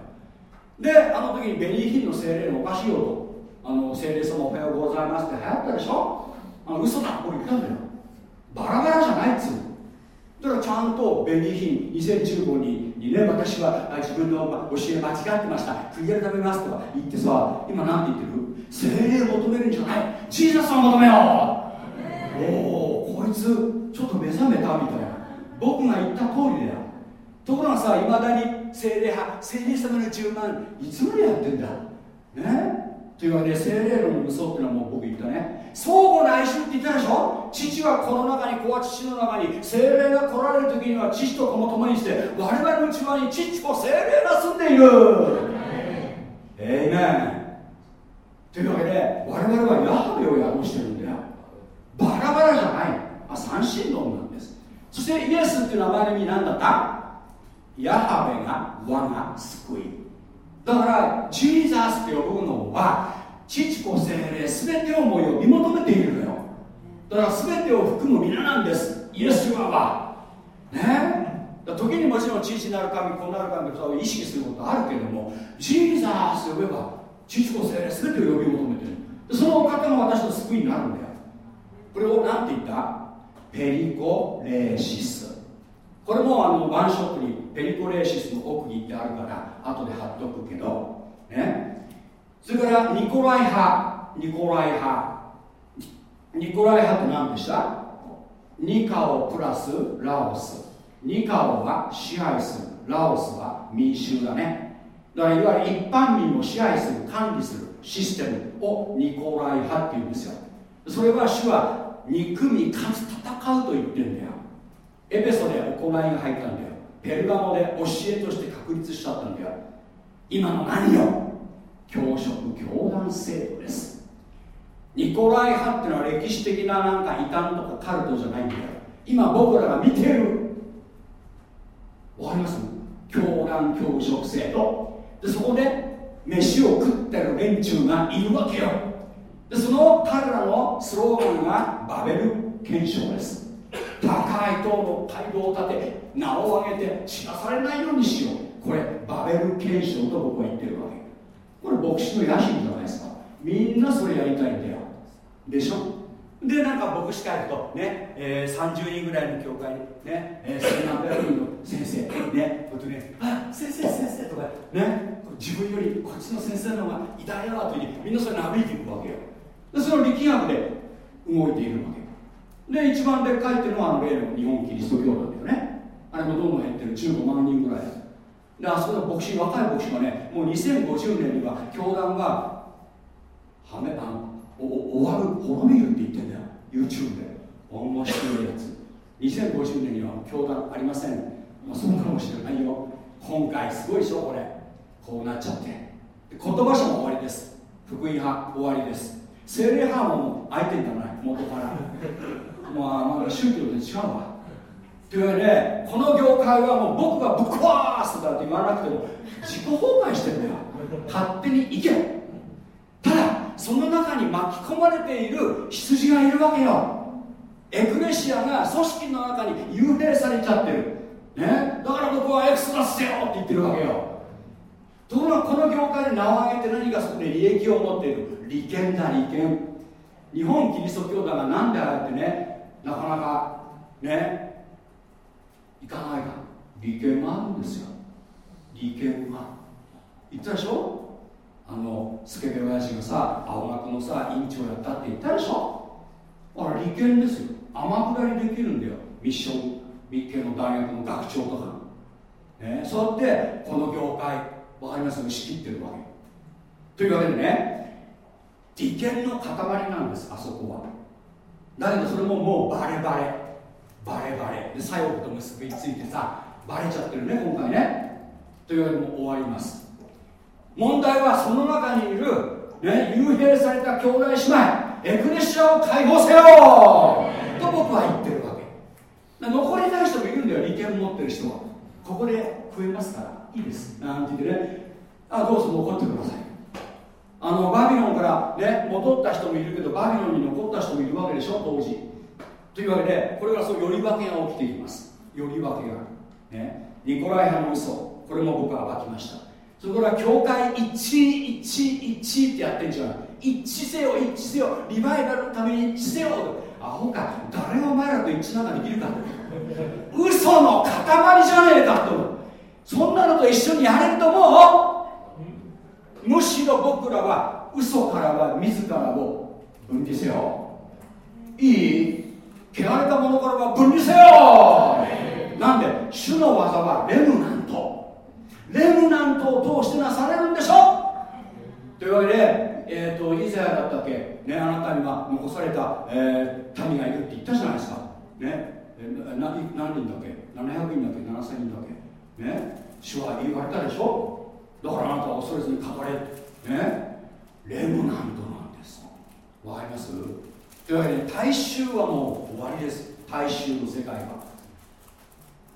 であの時にベニーヒンの精霊のおかしいよとあの精霊様おはようございますって流行ったでしょ？あ嘘だこれ言ったんだよ。バラバラじゃないっつうだからちゃんとベニーヒン2015年にね私は自分の教え間違ってました。悔い改めますとか言ってさ今何て言ってる？精霊を求めるんじゃない。ジーザスを求めよう。おおこいつちょっと目覚めたみたいな。僕が言った通りだよ。ところがさいまだに精霊派精霊様の10万いつまでやってんだ？ね？というわけで精霊論の嘘っていうのはもう僕言ったね。相互の愛愁って言ったでしょ？父はこの中に子は父の中に精霊が来られる時には父と子も共にして我々の内側に父と精霊が住んでいる。えいめんというわけで我々はヤハベを宿してるんだよ。バラバラじゃない。あ三神論なんです。そしてイエスっていう名前の意味何だった？ヤハベが我が救い。だからジーザスって呼ぶのは父子精霊全てをも呼び求めているのよ。だから全てを含む皆なんです。イエスは。ね？時にもちろん父なる神子なる神と意識することあるけれどもジーザスと呼べば父子精霊全てを呼び求めてる。そのお方が私の救いになるんだよ。これを何て言った？ペリコレーシス。これもあのワンショットにペリコレーシスの奥義ってあるから後で貼っとくけどね。それからニコライ派。ニコライ派。ニコライ派って何でした？ニカオプラスラオス。ニカオは支配する。ラオスは民衆だね。だからいわゆる一般民を支配する管理するシステムをニコライ派っていうんですよ。それは主は憎みかつ戦うと言ってるんだよ。エペソで行いが入ったんだよ。ペルガモで教えとして確立しちゃったんだよ。今の何よ。教職教団制度です。ニコライ派っていうのは歴史的ななんか異端とかカルトじゃないんだよ。今僕らが見てる。わかります？教団教職制度。でそこで飯を食ってる連中がいるわけよ。でその彼らのスローガンがバベル憲章です。高い塔の街道を建て名を上げて知らされないようにしよう。これバベル憲章と僕は言ってるわけ。これ牧師の野心じゃないですか。みんなそれやりたいんだよ。でしょ？でなんか牧師会行くとね、えー、30人ぐらいの教会にね、えー、千何百人の先生ねこうやってねあ先生先生とかね自分よりこっちの先生の方が偉大だなというみんなそれに歩いていくわけよ。でその力学で動いているわけで一番でっかいっていうのはあの例の日本キリスト教なんだよね。あれもどんどん減ってる。15万人ぐらい。であそこで牧師若い牧師がねもう2050年には教団がはめあの終わる滅びるって言ってんだよ。YouTube で。面白いやつ。2050年には教団ありません、まあ、そうかもしれないよ。今回すごいでしょこれ。こうなっちゃって。で言葉書も終わりです。福音派終わりです。精霊派も相手にならない？元から。まあまだ宗教で違うわ。というわけでこの業界はもう僕がぶっ壊すとかって言わなくても自己崩壊してるんだよ。勝手に行け。ただその中に巻き込まれている羊がいるわけよ。エクレシアが組織の中に幽閉されちゃってる、ね、だから僕はエクスダスせよって言ってるわけよ。ところがこの業界で名を挙げて何かそこで利益を持っている？利権だ利権。日本キリスト教団が何でああやってねなかなかねいかないか利権があるんですよ。利権が言ったでしょ？あのスケベ親父がさ青学のさ院長やったって言ったでしょ？あら利権ですよ。天下りできるんだよ。ミッション密系の大学の学長とか、ね、そうやってこの業界わかります？仕切ってるわけ。というわけでね利権の塊なんですあそこは。だけどそれももうバレバレ。バレバレ。で左翼と結びついてさバレちゃってるね今回ね。というわけでも終わります。問題はその中にいる、ね、幽閉された兄弟姉妹。エクレシアを解放せよ！と僕は言ってるわけ。残りたい人もいるんだよ。利権持ってる人は。ここで増えますから。いいです。なんて言ってね。あどうぞ残ってください。あのバビロンからね戻った人もいるけどバビロンに残った人もいるわけでしょ当時。というわけでこれがそうより分けが起きていきます。より分けがね。ニコライ派の嘘。これも僕は暴きました。それから教会一致一一ってやってんじゃん一致せよ一致せよ。リバイバルのために一致せよ。アホか。誰がお前らと一致なんかできるか。嘘の塊じゃねえかと。そんなのと一緒にやれると思う？むしろ僕らは嘘からは自らを分離せよ。いい汚れたものからは分離せよ。なんで主の技はレムナント。レムナントを通してなされるんでしょ。というわけで、えーと、イザヤだったっけ、ね、あなたには残された、えー、民がいるって言ったじゃないですか、ね、えー、な何人だっけ？700人だっけ？7000人だっけ、ね、主は言われたでしょ。だからあなたは恐れずに語れ、ね、レムナントなんです。わかります？というわけで大衆はもう終わりです。大衆の世界は。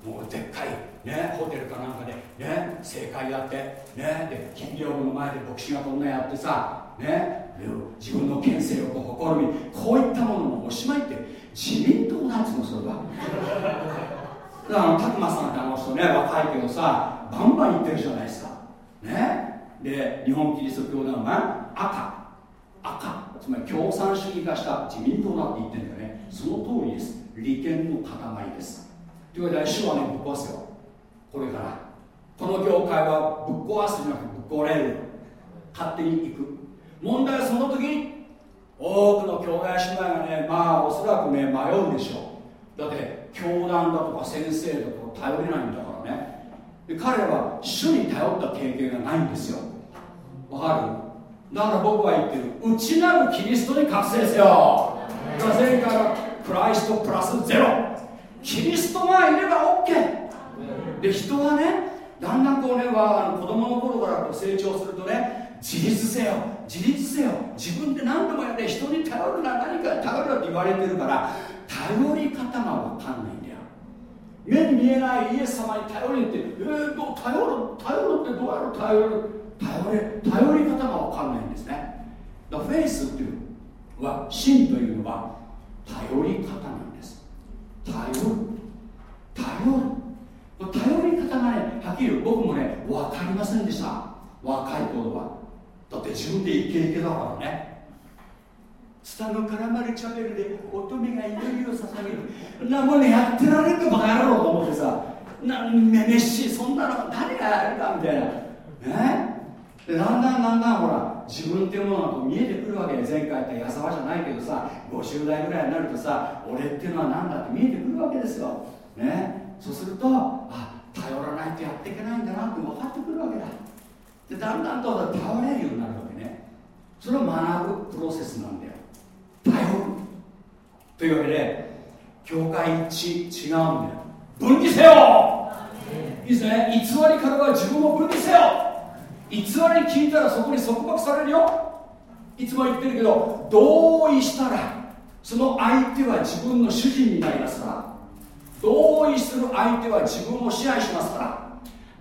もうでっかい、ね、ホテルかなんかで、ね、正解やって、ね、で金屏風の前で牧師がこんなやってさ、ね、自分の権勢を誇るみこういったものもおしまいって自民党なんつうのそれは。だから拓磨さんってあの人ね若いけどさバンバン言ってるじゃないですか。ね。で日本キリスト教団は赤。赤。つまり共産主義化した自民党だって言ってるんだよね。その通りです。利権の塊です。というわけで主はねぶっ壊すよ。これから。この業界はぶっ壊すじゃなくてぶっ壊れる勝手に行く。問題はその時に多くの兄弟姉妹がねまあおそらくね迷うでしょう。だって教団だとか先生だとか頼れないんだから。で彼は主に頼った経験がないんですよ。わかる？だから僕は言ってる。内なるキリストに覚醒せよ。前回はクライストプラスゼロ。キリストがいれば OK で人はねだんだんこうねはあの子供の頃から成長するとね自立せよ。自立せよ。自分で何でもやって人に頼るな何か頼るなって言われてるから頼り方が分かんない。目に見えないイエス様に頼りってえー、どう頼る頼るってどうやる頼る頼れ頼り方が分かんないんですね。だフェイスっていうのは真というのは頼り方なんです。頼る。頼る。頼り方がねはっきり僕もね分かりませんでした。若い頃は。だって自分でイケイケだからね。ツタの絡まれチャンネルで乙女が祈りを捧げる。なもねやってられるかバカ野郎と思ってさなんめめしいそんなの誰がやるかみたいな。ねでだんだんだんだんほら自分っていうものがこう見えてくるわけで前回って矢沢じゃないけどさ50代ぐらいになるとさ俺っていうのは何だって見えてくるわけですよ。ね？そうするとあ頼らないとやっていけないんだなって分かってくるわけだ。でだんだんと頼れるようになるわけね。それを学ぶプロセスなんだよ。頼 るというわけで教会一違うんだよ。分離せよ。いいですね。偽りからは自分を分離せよ。偽り聞いたらそこに束縛されるよ。いつも言ってるけど同意したらその相手は自分の主人になりますから。同意する相手は自分を支配しますから。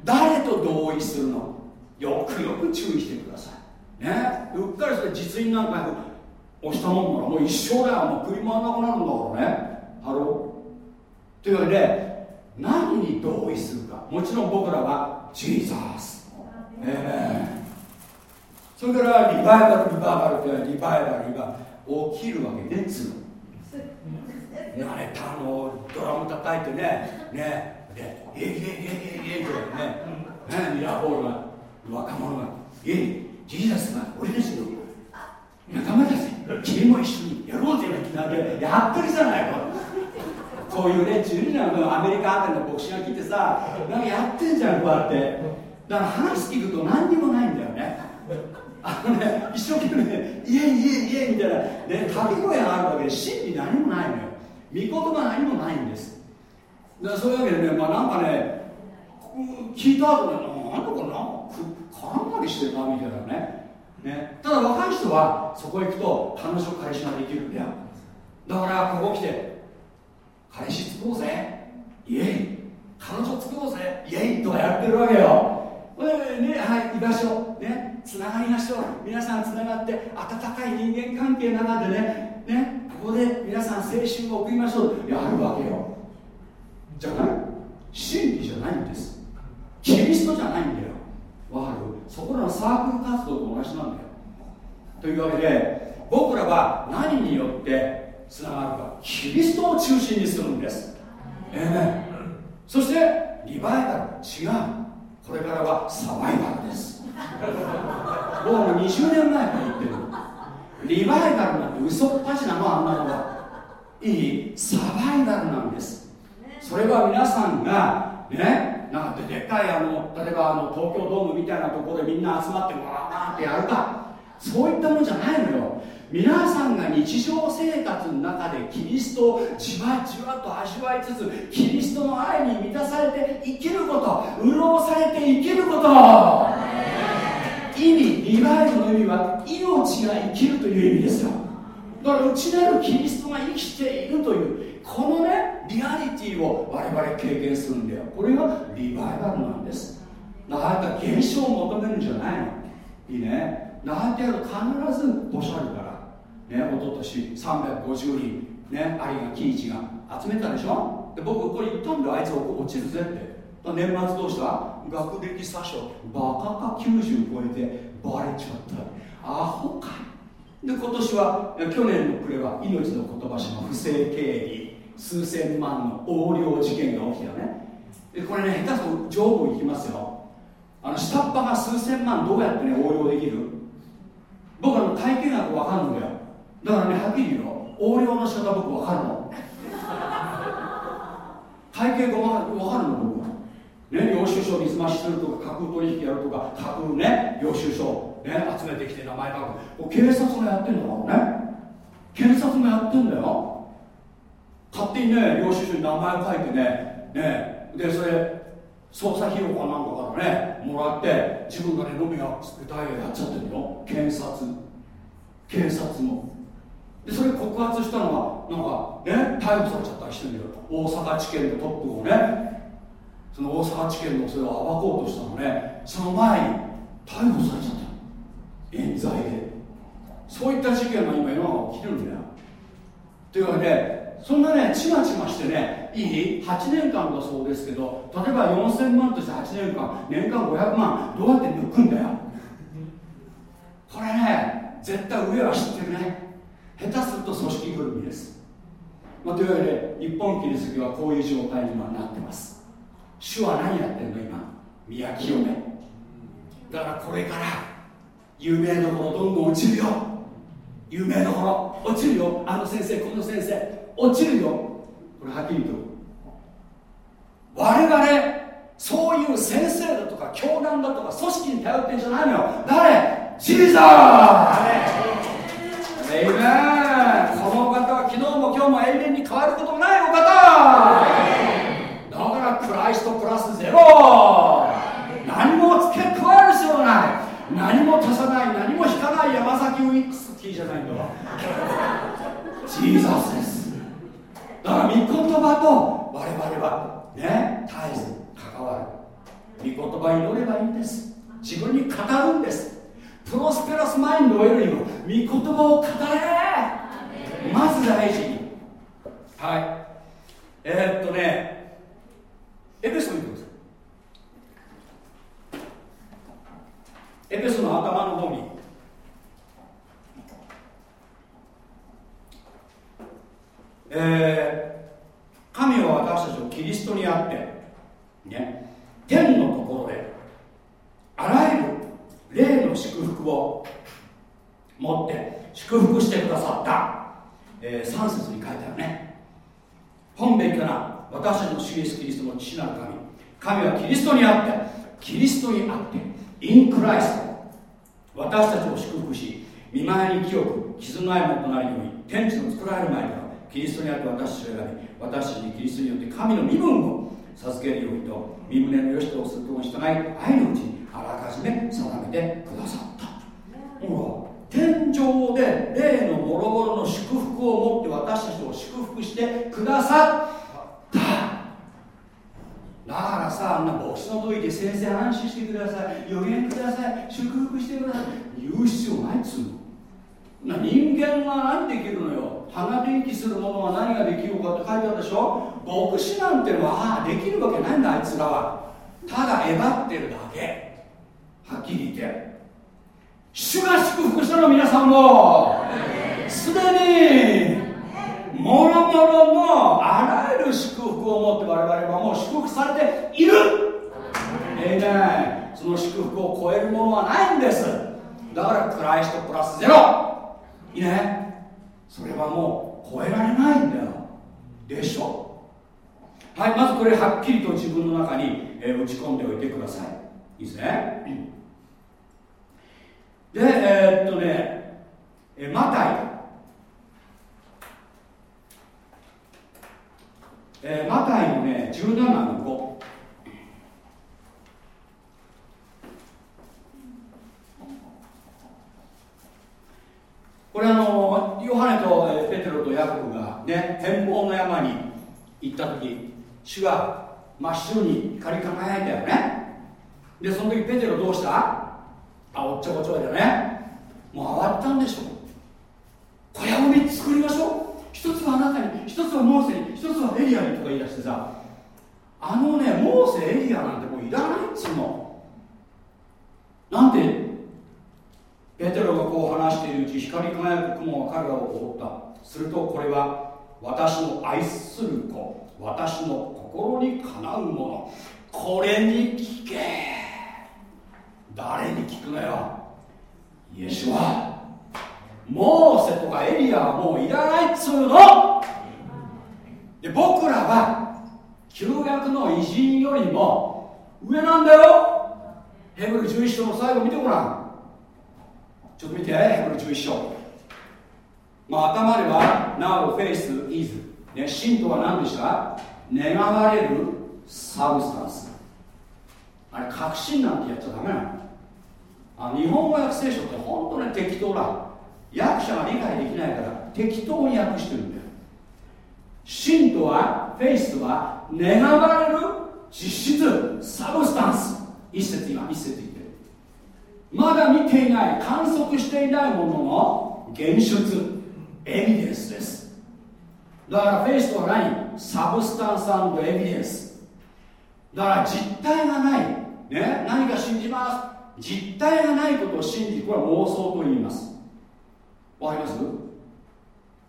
誰と同意するの？よくよく注意してください。ね。うっかりそれ実印なんか押したもんならもう一生だよもう首回らなくなるんだからね。 Hello。というわけで何に同意するか。もちろん僕らは Jesus。ええ。それからリバイバルリバイバルってリバイバルが起きるわけ熱慣れたあのドラム叩いてね。ね。でイエイイエイイエイイエイイエイとかねねミラーボールが若者がイエイジーザスが俺たちの仲間だぜ君も一緒にやろうぜなんてやってるじゃないか。こういう連中いるじゃんアメリカあたりの牧師が来てさなんかやってんじゃんこうやって。だから話聞くと何にもないんだよね。あのね一生懸命イエイイエイイエイみたいな。ね掛け声があるわけで真理何もないのよ。御言葉何もないんです。だからそういうわけでねまあなんかね聞いた後ねなんだこれなんかんだりしてるなみたいなね。ね、ただ若い人はそこへ行くと彼女彼氏ができるんだよ。だからここ来て彼氏作ろうぜ。イエイ。彼女作ろうぜ。イエイとかやってるわけよ。でねはい居場所。ねつながりましょう。皆さんつながって温かい人間関係の中でね。ねここで皆さん青春を送りましょう。やるわけよ。じゃない。真理じゃないんです。キリストじゃないんだよ。わかる？そこらのサークル活動と同じなんだよ。というわけで僕らは何によってつながるか。キリストを中心にするんです。ええそしてリバイバル違う。これからはサバイバルです。僕も20年前から言ってる。リバイバルなんて嘘っぱちなのあんなのはいいサバイバルなんです。それは皆さんがねなんかでっかいあの例えばあの東京ドームみたいなところでみんな集まってわーってやるか。そういったもんじゃないのよ。皆さんが日常生活の中でキリストをじわじわと味わいつつキリストの愛に満たされて生きること潤されて生きること。意味リバイブの意味は命が生きるという意味ですよ。だから内なるキリストが生きているというこのねリアリティを我々経験するんだよ。これがリバイバルなんです。だから現象を求めるんじゃないの。いいね。なんてやると必ずポシャるから。ね一昨年350人ね有賀喜一が集めたでしょ。で僕これ言ったんであいつ落ちるぜって。年末どうした？学歴詐称。バカか90超えてバレちゃった。アホか。で今年は去年の暮れは命の言葉師の不正経理。数千万の横領事件が起きたね。でこれね下手すると上部いきますよ。あの下っ端が数千万どうやってね横領できる？僕は会計学分かるんだよ。だからねはっきり言うよ。横領の仕方僕分かるの。会計分かるの？僕は。ね、領収書水増しするとか架空取引やるとか架空ね領収書、ね、集めてきて名前書く。警察もやってんだからね。警察もやってんだよ。勝手にね領収書に名前を書いてねねでそれ捜査費用かなんかからねもらって自分がね飲み屋ダイヤやっちゃってるよ検察警察もでそれ告発したのはなんかね逮捕されちゃったりしてるんだよ。大阪地検のトップをねその大阪地検のそれを暴こうとしたのね。その前に逮捕されちゃった。冤罪で。そういった事件が今世の中起きてるんだよ。というわけでそんなねちまちましてねいい8年間だそうですけど例えば4000万として8年間年間500万どうやって抜くんだよ？これね絶対上は知ってるね。下手すると組織ぐるみです、まあ、というわけで日本キリスト教はこういう状態に今なってます。主は何やってんの？今宮清め。だからこれから有名どころどんどん落ちるよ。有名どころ落ちるよ。あの先生この先生。落ちるよ。これはっきり言うと。我々そういう先生だとか教団だとか組織に頼ってんじゃないのよ。誰？ジーザー！エイメン。このお方は昨日も今日も永遠に変わることもないお方。だからクライストプラスゼロ。何も付け加える必要ない。何も足さない。何も引かない山崎ウィックスキーじゃないんだわジーザスですだから御言葉と我々はね絶えず関わる。御言葉に乗ればいいんです。自分に語るんです。プロスペラスマインドを得るには御言葉を語れ。まず大事に。はい。えー、っとねエペソに行くんです。エペソの頭の方にえー、神は私たちをキリストにあってね天のところであらゆる霊の祝福を持って祝福してくださった、えー、3節に書いてあるね。本べきから私たちの主イエスキリストの父なる神。神はキリストにあってキリストにあってインクライスト私たちを祝福し見舞いに清く傷のないもとなりに天地の作られる前からキリストにあって私たちを選び私にキリストによって神の身分を授けるようにと身胸の良しとするとに従い愛のうちにあらかじめ定めてくださった。ほら天上で霊のボロボロの祝福を持って私たちを祝福してくださった。だからさあんな牧師の時で先生安心してください。予言ください。祝福してください。言う必要ないっつうの人間は何できるのよ？鼻で息するものは何ができるかって書いてあるでしょ？牧師なんてのはあできるわけないんだあいつらは。ただえばってるだけ。はっきり言って。主が祝福したの皆さんもすでにもろもろのあらゆる祝福を持って我々はもう祝福されている。ええねその祝福を超えるものはないんです。だからクライストプラスゼロ。いいね。それはもう超えられないんだよ。でしょ？はいまずこれはっきりと自分の中に、えー、打ち込んでおいてください。いいですね？でえー、っとね、えー、マタイ。えー、マタイのね17の5これあのヨハネとペテロとヤコブがね展望の山に行った時主が真っ白に光り輝いたよね。でその時ペテロどうした？あおっちょこちょいだね。もう慌ったんでしょ小屋を3つ作りましょう。一つはあなたに一つはモーセに一つはエリアにとか言い出してさ。あのねモーセエリアなんてもういらないっつうの。なんてペテロがこう話しているうち光り輝く雲が彼らを覆った。するとこれは私の愛する子私の心にかなうもの。これに聞け。誰に聞くのよ。イエスはモーセとかエリアはもういらないっつうの。で僕らは旧約の偉人よりも上なんだよ。ヘブル11章の最後見てごらん。ちょっと見て、111章。まあ、頭では、Now faith is、ね、信とは何でした？願われるサブスタンス。あれ、確信なんてやっちゃダメなの。あ日本語訳聖書って本当に適当だ。訳者が理解できないから適当に訳してるんだよ。信とは、 faithとは、願われる実質、 substance。一節今、一節言って。まだ見ていない観測していないものの現出エビデンスです。だからフェイスとは何？サブスタンスエビデンス。だから実体がない、ね、何か信じます？実体がないことを信じこれは妄想と言います。わかります？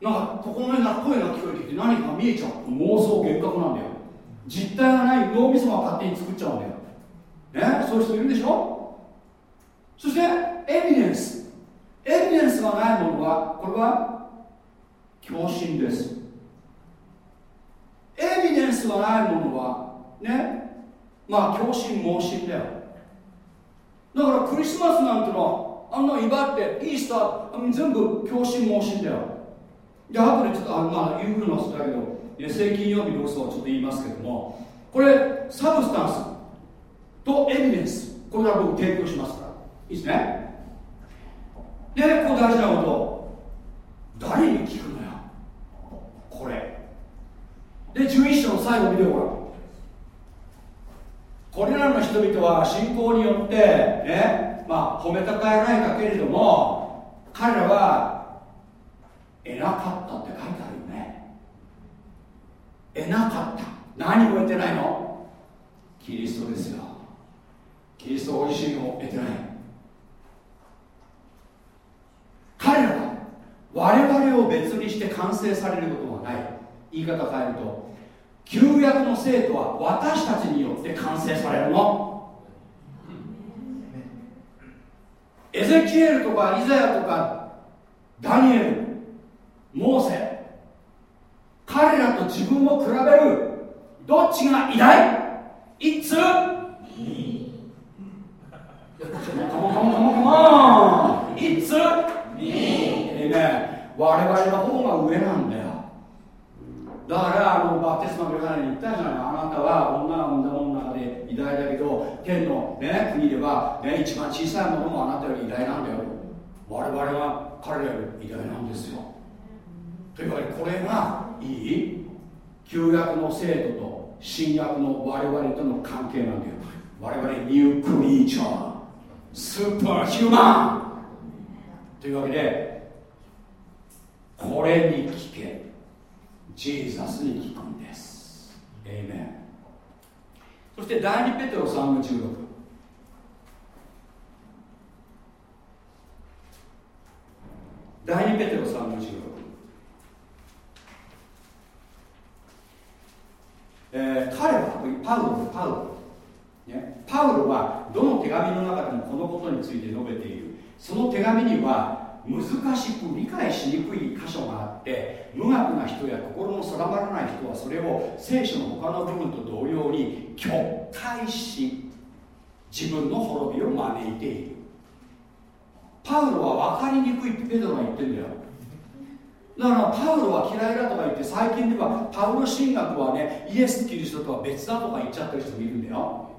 なんかここの辺が声が聞こえてきて何か見えちゃう。妄想幻覚なんだよ。実体がない脳みそが勝手に作っちゃうんだよ。ね？そういう人いるでしょ？そしてエビデンスエビデンスがないものはこれは狂信です。エビデンスがないものはねまあ狂信盲信だよ。だからクリスマスなんてのはあんな祝ってイースター全部狂信盲信だよ。で後でちょっとあまあ言うのはだけど正金曜日の嘘をちょっと言いますけどもこれサブスタンスとエビデンスこれから僕提供します。いいですね。でここ大事なこと誰に聞くのよ？これ。で11章の最後見てごらん。これらの人々は信仰によってねまあ褒めたたえられたけれども彼らは得なかったって書いてあるよね。得なかった。何を得てないの？キリストですよ。キリストご自身を得てない。彼らは我々を別にして完成されることはない。言い方変えると旧約の生徒は私たちによって完成されるの。エゼキエルとかイザヤとかダニエルモーセ彼らと自分を比べるどっちが偉大？いつ？カモカモカモカモいつえね我々の方が上なんだよ。だからあのバプテスマのヨハネに言ったじゃない。あなたは女が産んだものの中で偉大だけど天の、ね、国では、ね、一番小さいものもあなたより偉大なんだよ。我々は彼らより偉大なんですよ。というわけでこれがいい？旧約の生徒と新約の我々との関係なんだよ。我々ニュークリーチャー。スーパーヒューマン！というわけでこれに聞け。ジーザスに聞くんです。エイメンそして第2ペテロ3の16第2ペテロ3の16えー、彼はパウロパウロ、ね、パウロはどの手紙の中でもこのことについて述べている。その手紙には難しく理解しにくい箇所があって無学な人や心の定まらない人はそれを聖書の他の部分と同様に曲解し自分の滅びを招いている。パウロは分かりにくいってペドロが言ってんだよ。だからパウロは嫌いだとか言って最近ではパウロ神学はねイエス・キリストとは別だとか言っちゃってる人もいるんだよ。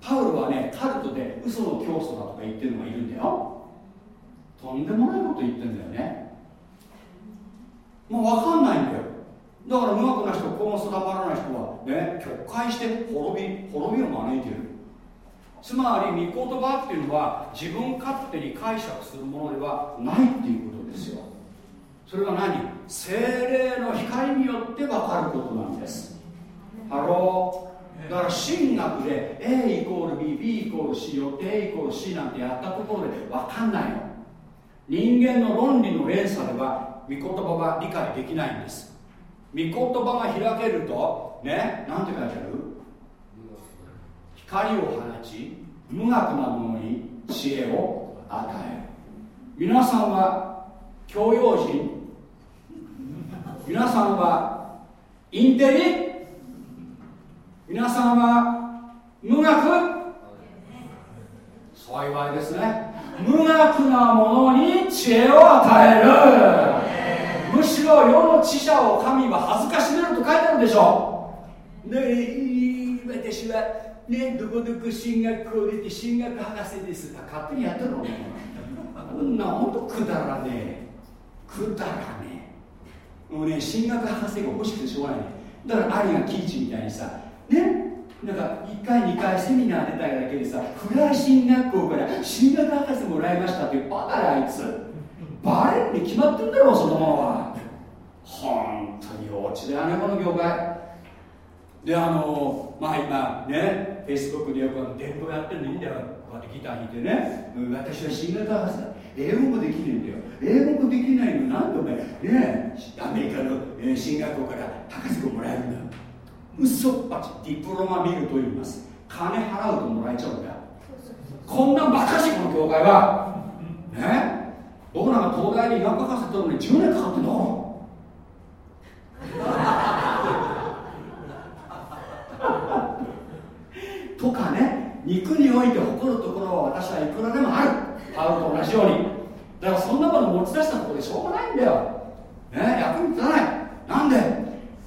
パウロはねカルトで嘘の教祖だとか言ってるのがいるんだよ。とんでもないこと言ってんだよね。もう分かんないんだよ。だから無学な人この定まらない人はね曲解して滅び滅びを招いてる。つまり御言葉っていうのは自分勝手に解釈するものではないっていうことですよ。それは何？精霊の光によって分かることなんです。Hello。だから神学で A イコール BB イコール C よって A イコール C なんてやったところで分かんないの。人間の論理の連鎖では御言葉が理解できないんです。御言葉が開けるとねなんて書いてある？光を放ち無学なものに知恵を与える。皆さんは教養人？皆さんはインテリ？皆さんは無学？幸いですね無学なものに知恵を与える。むしろ世の知者を神は恥ずかしめると書いてあるでしょで私はねどこどこ進学校出て進学博士ですが勝手にやってるのこんなほんとくだらねえ。くだらねえ。もうね進学博士が欲しくてしょうがないだからアリがキイチみたいにさねなんか1回2回セミナー出ただけでさフラー進学校から進学博士もらいましたっていうバカだあいつ。バレるに決まってんだろそのものは本当に幼稚だよねこの業界。であのまあ今ねフェイスブックでよく伝道やってるのいいんだよ。こうやってギター弾いてね、私はシンガーカースだ。英語もできないんだよ。英語もできないの。になんでお前ねアメリカの、進学校から高瀬君もらえるんだよ。嘘っぱちディプロマビルと言います。金払うともらえちゃうんだ。よこんなんばっかしこの教会は。ね？僕なんか東大に医学博士取るのに10年かかってんの？とかね。肉において誇るところは私はいくらでもある。パウロと同じように。だからそんなもの持ち出したところでしょうがないんだよ。ね役に立たないなんで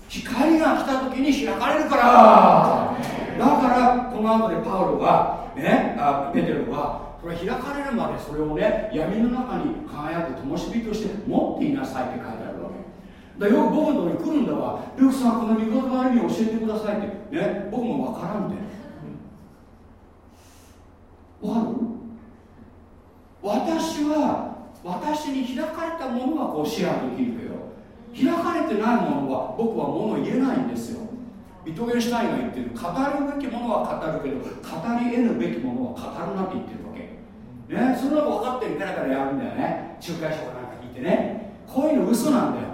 光が来た時に開かれるからだからこ後でパウロはねあペテロはこれ開かれるまでそれをね闇の中に輝く灯火として持っていなさいって書いてあるわけ。だからよく僕のところに来るんだわ。ルークさんこの御言葉の意味教えてくださいって。ね僕もわからんで。わかる？私は私に開かれたものはこうシェアできるけど開かれてないものは僕はもの言えないんですよ。ビトゲンシュタインが言ってる。語るべきものは語るけど語り得ぬべきものは語るなって言ってるわけ。ねそれは分かってるからからやるんだよね。仲介者かなんか聞いてね。こういうの嘘なんだよ。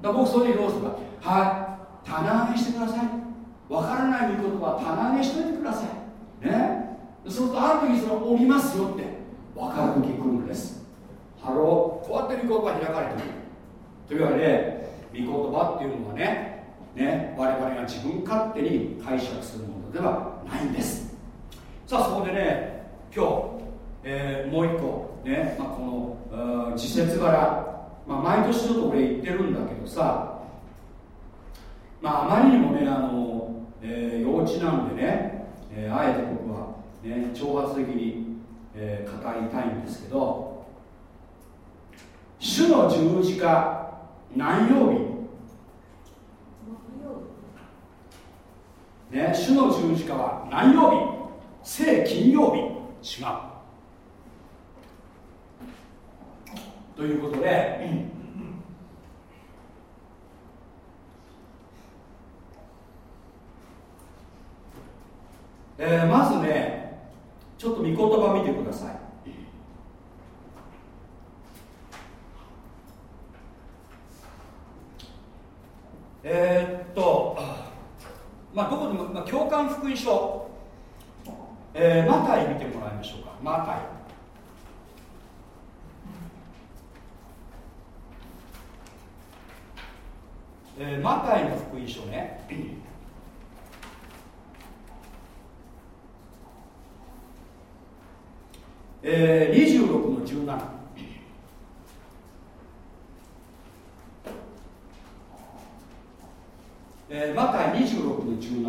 だ僕そういうどうするか。はい。棚上げしてください。分からない御言葉は棚上げしといてください。ね。そうするとある時それおりますよって。分かる時来るんです。 Hello。こうやって御言葉開かれてくる。というわけで御言葉っていうのはねね我々が自分勝手に解釈するものではないんです。さあそこでね今日、えーもう一個ね、まあ、このうん時節柄、まあ、毎年ちょっと俺言ってるんだけどさまああまりにもねあの、えー幼稚なんでね、えーあえて僕は、ね、挑発的に、えー語りたいんですけど主の十字架何曜日？ね、主の十字架は何曜日？聖金曜日。違う。ということで、えーまずねちょっと御言葉見てください。えーっとまあどこでも、まあ、共感福音書、えーマタイ見てもらいましょうか。マタイ。えーマタイの福音書ね。えー、26の17えーマタイ26の17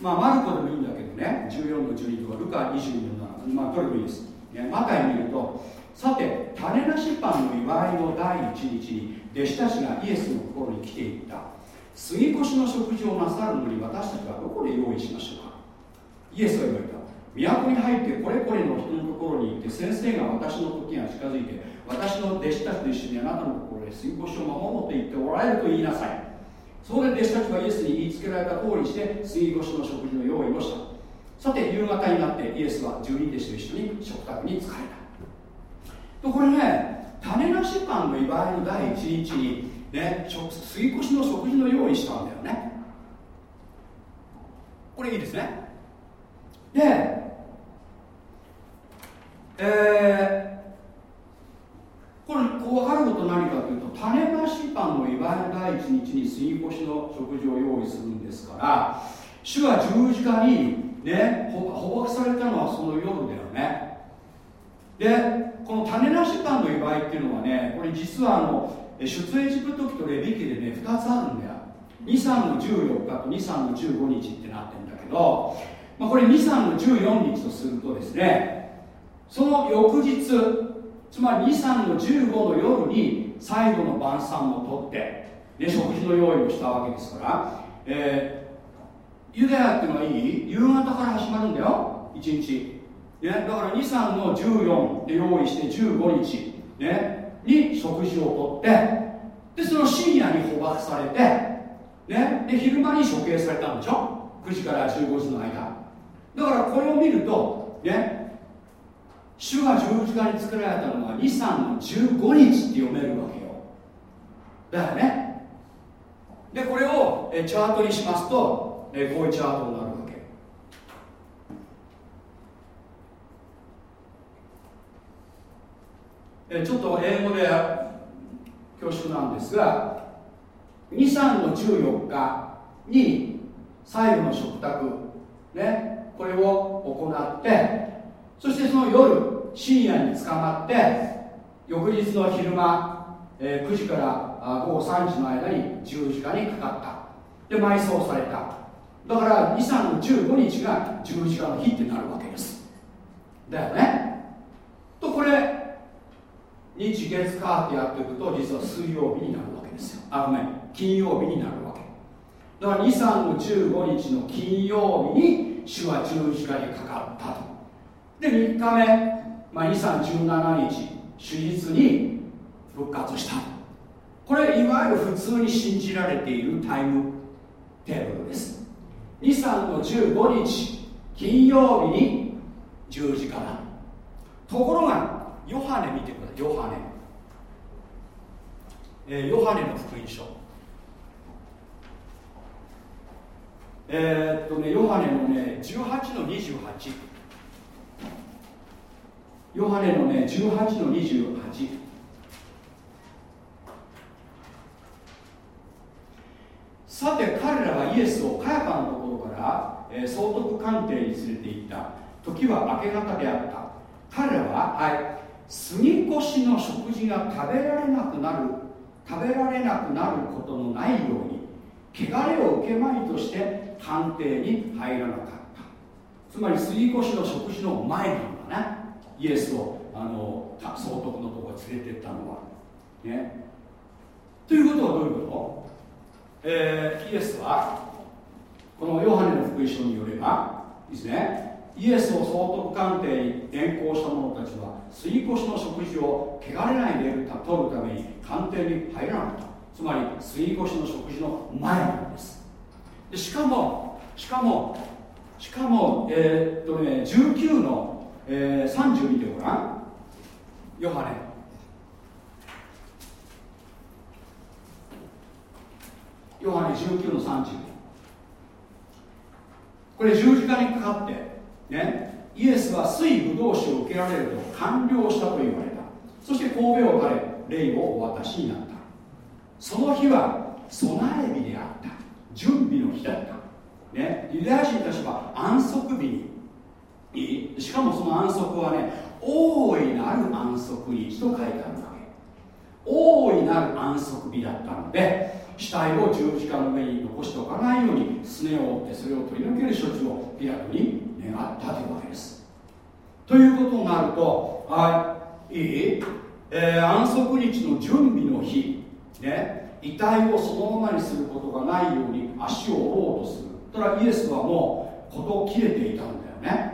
まあマルコでもいいんだけどね。14の12とかルカ22の7まあどれもいいです、ね、マタイ見るとさて種なしパンの祝いの第一日に弟子たちがイエスのところに来ていった。杉越の食事をなさるのに私たちはどこで用意しましょうか？イエスは言われた。都に入ってこれこれの人のところに行って先生が私の時が近づいて私の弟子たちと一緒にあなたのところで杉越しを守ろうと言っておられると言いなさい。そこで弟子たちはイエスに言いつけられた通りにして杉越しの食事の用意をした。さて夕方になってイエスは十人弟子と一緒に食卓に疲れた。とこれね種なしパンの祝いの第一日にね食杉越しの食事の用意したんだよね。これいいですね。でえーこれこう分かること何かというと種なしパンの祝いの第一日に杉越の食事を用意するんですから主は十字架にねほ捕獲されたのはその夜だよね。でこの種なしパンの祝いっていうのはねこれ実はあの出エジプト記とレビ記でね2つあるんだよ。23の14日と23の15日ってなってるんだけど、まあ、これ23の14日とするとですねその翌日つまり23の15の夜に最後の晩餐をとって、ね、食事の用意をしたわけですから、えーユダヤっていうのはいい夕方から始まるんだよ。1日。ね、だから23の14で用意して15日、ね、に食事をとってでその深夜に捕獲されて、ね、で昼間に処刑されたんでしょ？9時から15時の間。だからこれを見るとね主が十字架に作られたのは23の15日って読めるわけよ。だよね。でこれをえチャートにしますとえこういうチャートになるわけ。えちょっと英語で恐縮なんですが23の14日に最後の食卓ねこれを行ってそしてその夜深夜に捕まって翌日の昼間、えー9時から午後3時の間に十字架にかかった。で埋葬された。だから23の15日が十字架の日ってなるわけです。だよね。とこれ日月火ってやっていくと実は水曜日になるわけですよ。あごめん。金曜日になるわけ。だから23の15日の金曜日に主は十字架にかかったと。で3日目、まあ、2317日手術に復活した。これいわゆる普通に信じられているタイムテーブルです。23の15日金曜日に十字架だ。ところがヨハネ見てください。ヨハネ、えーヨハネの福音書。えーっとねヨハネのね18の28ヨハネのね18の28さて彼らはイエスをカヤパのところから、えー総督官邸に連れて行った。時は明け方であった。彼らははい杉越の食事が食べられなくなる食べられなくなることのないように汚れを受けまいとして官邸に入らなかった。つまり杉越の食事の前なんだね。イエスをあの総督のところに連れてったのは。ね。ということはどういうこと？えーイエスはこのヨハネの福音書によればですね。イエスを総督官邸に連行した者たちは杉越しの食事を汚れないで取るために官邸に入らなかった。つまり杉越しの食事の前なんです。でしかもしかもしかもえーっとね19の、えー30見てごらんヨハネ。ヨハネ19の30これ十字架にかかってねイエスは水ぶどう酒を受けられると完了したと言われた。そして神戸を垂れ霊をお渡しになった。その日は備え日であった。準備の日だった、ね、ユダヤ人たちは安息日にいい。しかもその安息はね大いなる安息日と書いてある。わけ大いなる安息日だったので死体を十字架の上に残しておかないようにすねを折ってそれを取り除ける処置をピラトに願ったというわけです。ということになるとはいい。い、えー安息日の準備の日。ね。遺体をそのままにすることがないように足を折ろうとする。ただイエスはもう事切れていたんだよね。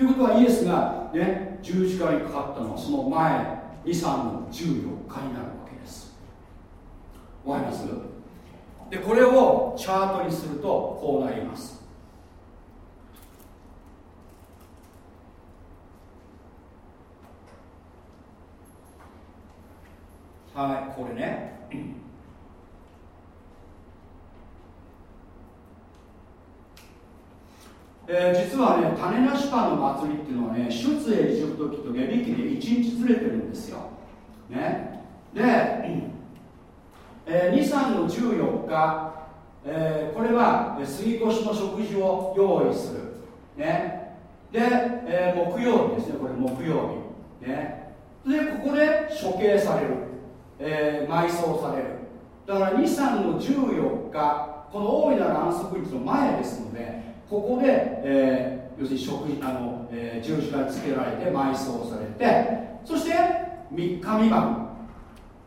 ということはイエスが、ね、十字架にかかったのはその前23の14日になるわけです。わかります？でこれをチャートにするとこうなります。はいこれね。えー実はね種なしパンの祭りっていうのはね出エジプト記とレビ記で1日ずれてるんですよ。ね。で、えー、23の14日、えーこれはえー杉越の食事を用意する。ね。で、えー木曜日ですねこれ木曜日。ね。でここで処刑される、えー埋葬される。だから23の14日この大いなる安息日の前ですのでここで、えー要するに食事あの、えー十字架につけられて埋葬されてそして3日未満、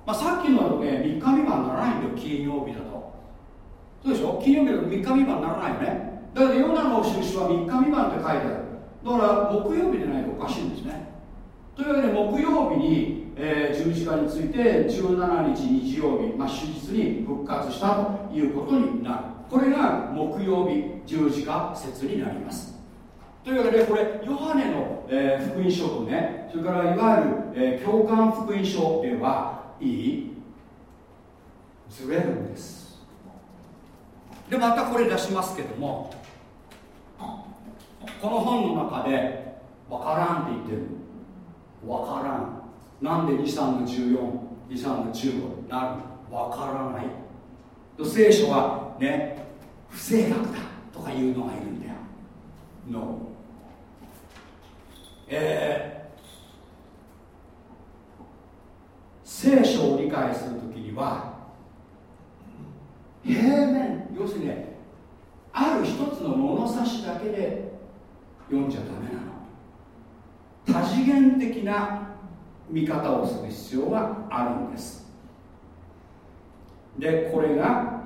まあ、さっきのだとね3日未満ならないんだよ金曜日だと。そうでしょ？金曜日だと3日未満ならないよね。だけどヨナの印は3日未満って書いてある。だから木曜日でないとおかしいんですね。というわけで木曜日に、えー、十字架について17日日曜日、まあ、手術に復活したということになる。これが木曜日十字架説になります。というわけでこれヨハネの、えー、福音書とねそれからいわゆる、えー、共感福音書ではいいずれるんです。でまたこれ出しますけどもこの本の中で分からんって言ってる。分からん。なんで23の1423の15になる分からない。聖書はね不正確だとかいうのがいるんだよ。No えー、聖書を理解するときには平面要するにねある一つの物差しだけで読んじゃダメなの。多次元的な見方をする必要があるんです。でこれが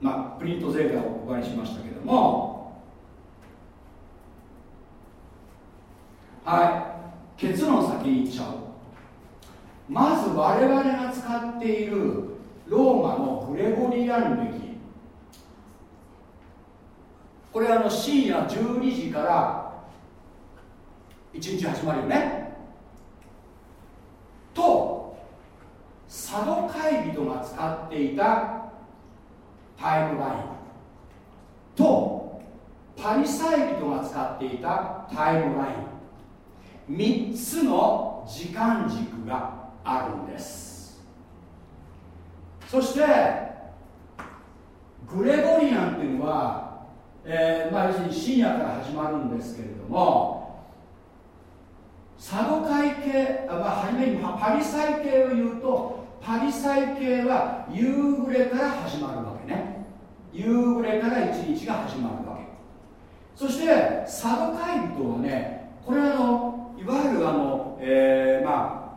まあプリント税関をお配りしましたけども。はい。結論先に言っちゃう。まず我々が使っているローマのグレゴリアン歴。これあの深夜12時から1日始まるよね。とサドカイ人が使っていたタイムライン。とパリサイ人が使っていたタイムライン。3つの時間軸があるんです。そしてグレゴリアンっていうのはえー、まあ、要するに深夜から始まるんですけれどもサドカイ系、まあ、初めにパリサイ系を言うとパリサイ系は夕暮れから始まるわけ。夕暮れから一日が始まるわけ。そしてサドカイ人はねこれはあのいわゆるあの、えー、まあ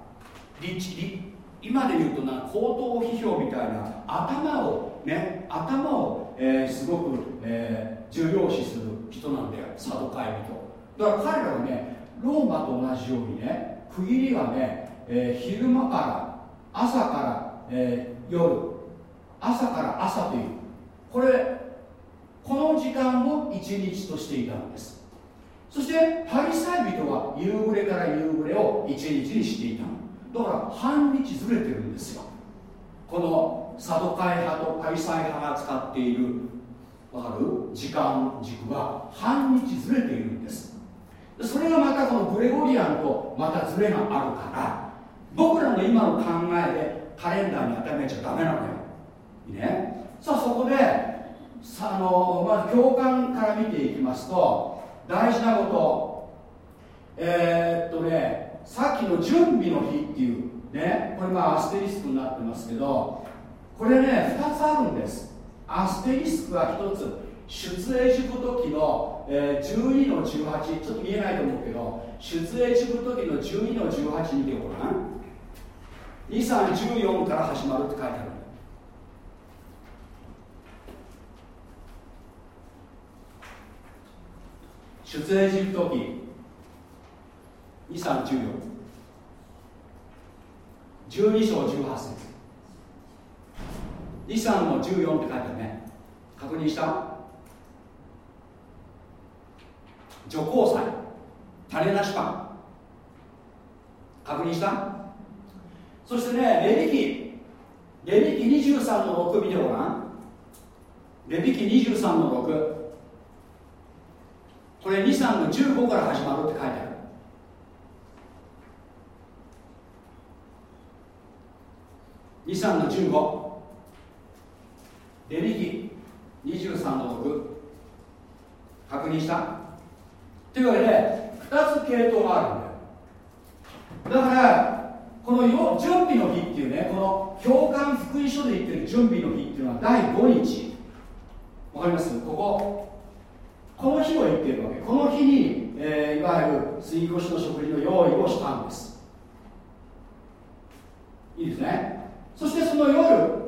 今で言うとな口頭批評みたいな頭をね頭を、えー、すごく、えー重要視する人なんだよ。サドカイ人。だから彼らはねローマと同じようにね区切りがね、えー、昼間から朝から、えー、夜。朝から朝という。これこの時間を一日としていたんです。そしてパリサイ人は夕暮れから夕暮れを一日にしていたの。だから半日ずれてるんですよ。このサドカイ派とパリサイ派が使っているわかる？時間軸は半日ずれているんです。それがまたこのグレゴリアンとまたずれがあるから僕らの今の考えでカレンダーに当てはめちゃダメなのよ。いいね？さあそこでさあのまず教官から見ていきますと大事なこと。えー、っとねさっきの準備の日っていうねこれまあアステリスクになってますけどこれね2つあるんです。アステリスクは1つ。出エジプト記の、えー、12の18ちょっと見えないと思うけど出エジプト記の12の18見てごらん2314から始まるって書いてある。出エジプト記。2314 12章18節。23の14って書いてあるね。確認した？除光祭。種なしパン。確認した？そしてねレビキレビキ23の6見てごらん。レビキ23の6これ23の15から始まるって書いてある。23の15レビキ23の6確認した。というわけで2つ系統があるんだよ。だからこの準備の日っていうねこの教官福音書で言ってる準備の日っていうのは第5日。わかります？ここ。この日を言っているわけ。この日に、えー、いわゆる杉越の食事の用意をしたんです。いいですね。そしてその夜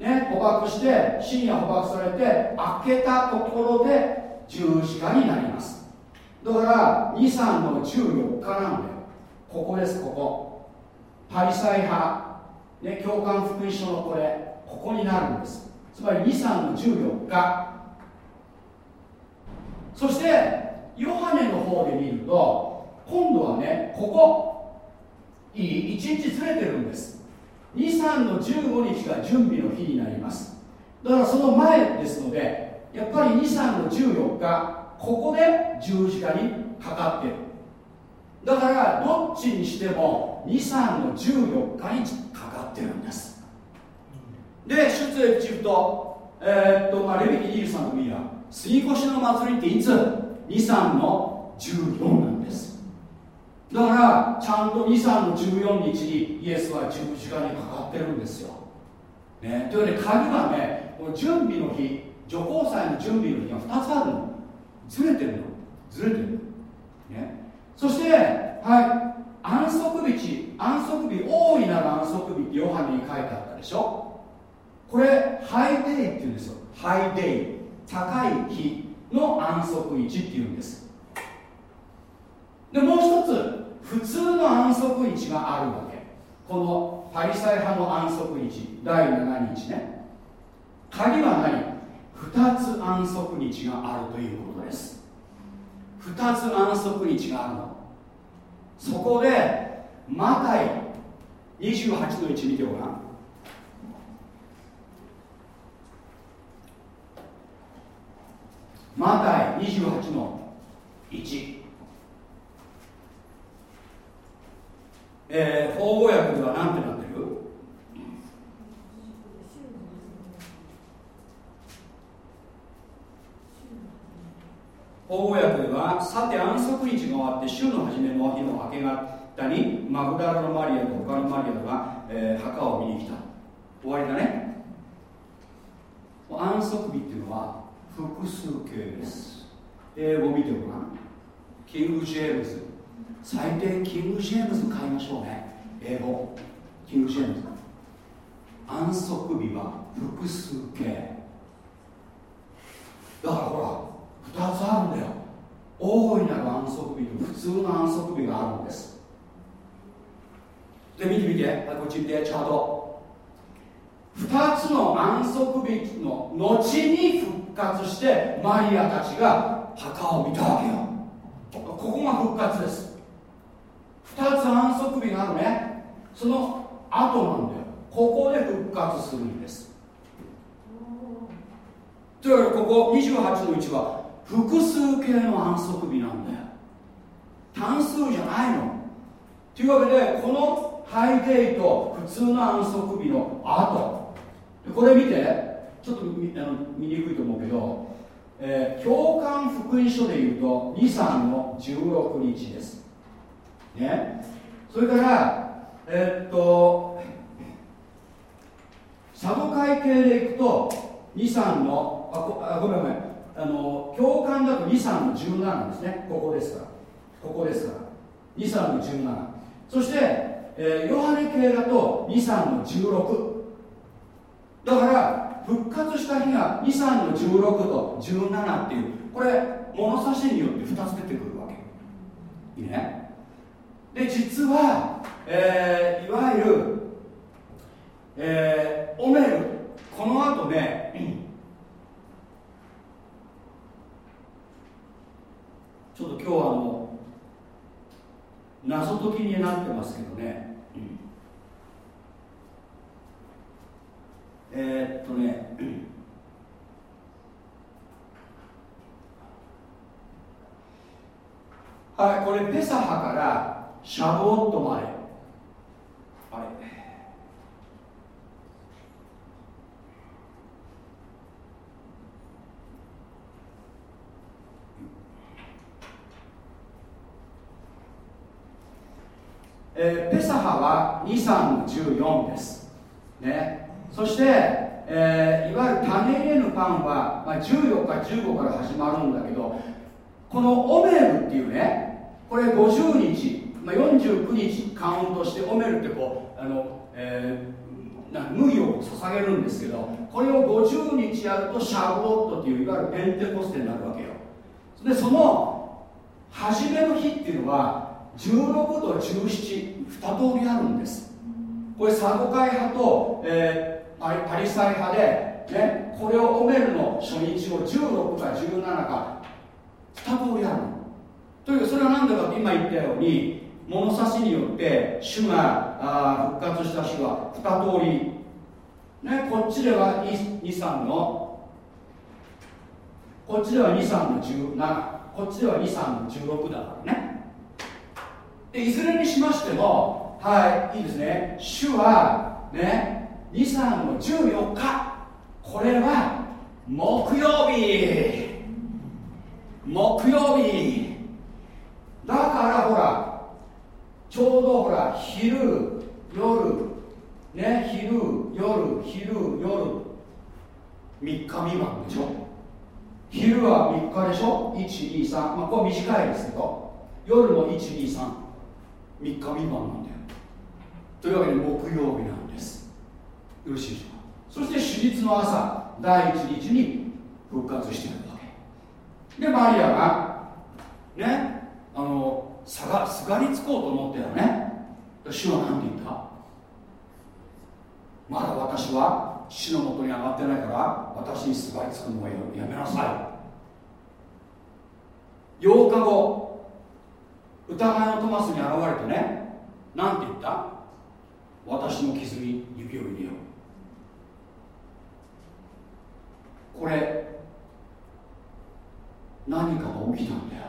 ね、捕獲して深夜捕獲されて開けたところで十字架になります。だから23の14日なんだよ。ここですここ。パリサイ派、ね、共感福音書のこれここになるんです。つまり23の14日。そしてヨハネの方で見ると今度はねここいい？1日ずれてるんです。23の15日が準備の日になります。だからその前ですのでやっぱり23の14日ここで十字架にかかってる。だからどっちにしても23の14日にかかってるんです。で出エジプトえー、っと、まあ、レビキ23のミラ杉越の祭りっていつ ?23 の14なんです。だからちゃんと23の14日にイエスは十字架にかかってるんですよ、ね、というわけで鍵はねこの準備の日女皇祭の準備の日が2つあるの。ずれてるの。ずれてる、ね、そしてはい。安息日安息日大いなる安息日ってヨハネに書いてあったでしょ。これハイデイっていうんですよ。ハイデイ。高い日の安息日っていうんです。でもう一つ普通の安息日があるわけ。このパリサイ派の安息日第7日ね。鍵は何？2つ安息日があるということです。2つ安息日があるの。そこでマタイ28の1見てごらん。マタイ28の1えー、法語訳では何てなってる？法語訳ではさて安息日が終わって週の初めの日の明け方にマグダラのマリアと他のマリアが、えー、墓を見に来た。終わりだね。安息日っていうのは複数形です。英語見てごらん。キング・ジェームズ。最低キング・ジェームズ買いましょうね。英語。キング・ジェームズ。安息日は複数形。だからほら2つあるんだよ。大いなる安息日と普通の安息日があるんです。で見てみて。はいこっち見て。チャート。2つの安息日の後に復活してマリアたちが墓を見たわけよ。ここが復活です。2つ安息日があるね。その後なんだよ。ここで復活するんです。というわけでここ28の1は複数形の安息日なんだよ。単数じゃないの。というわけでこのハイデイと普通の安息日の後。これ見て。ちょっと見あの見にくいと思うけど、えー、共感福音書でいうと23の16日です。ね。それからえー、っとサド会系でいくと23のあごめんごめん。あの共感だと23の17ですね。ここですから。ここですから。23の17そして、えー、ヨハネ系だと23の16だから復活した日が23の16と17っていうこれ物差しによって2つ出てくるわけ。いいね？で実は、えー、いわゆる、えー、オメルこの後ねちょっと今日はあの謎解きになってますけどね、うん、えー、っとね、はいこれペサハからシャボットまで。あれ。えー、ペサハは2314です、ね、そして、えー、いわゆる種入れぬパンは、まあ、14日15から始まるんだけどこのオメルっていうねこれ50日、まあ、49日カウントしてオメルってこうあの、えー、な麦を捧げるんですけどこれを50日やるとシャボットっていういわゆるペンテコステになるわけよ。でその初めの日っていうのは16と172通りあるんです。これサドカイ派と、えー、パリパリサイ派で、ね、これをオメルの初日を16か17か2通りあるというそれは何だかって今言ったように物差しによって主があ復活した日は2通り、ね、こっちでは23の。こっちでは23の17こっちでは23の16だからね。でいずれにしましてもはいいいですね。主はね23の14日。これは木曜日。木曜日。だからほらちょうどほら昼夜。ね昼夜昼夜。3日未満でしょ。昼は3日でしょ。123まあこれ短いですけど。夜も1233日未満なんだよ。というわけで木曜日なんです。よろしいでしょうか？そして手術の朝第一日に復活してるわけ。でマリアがねあのすがすがりつこうと思ってたね。主は何て言った？まだ私は死のもとに上がってないから私にすがりつくのはやめなさい。8日後疑いのトマスに現れてね何て言った？私の傷に指を入れよう。これ何かが起きたんだよ。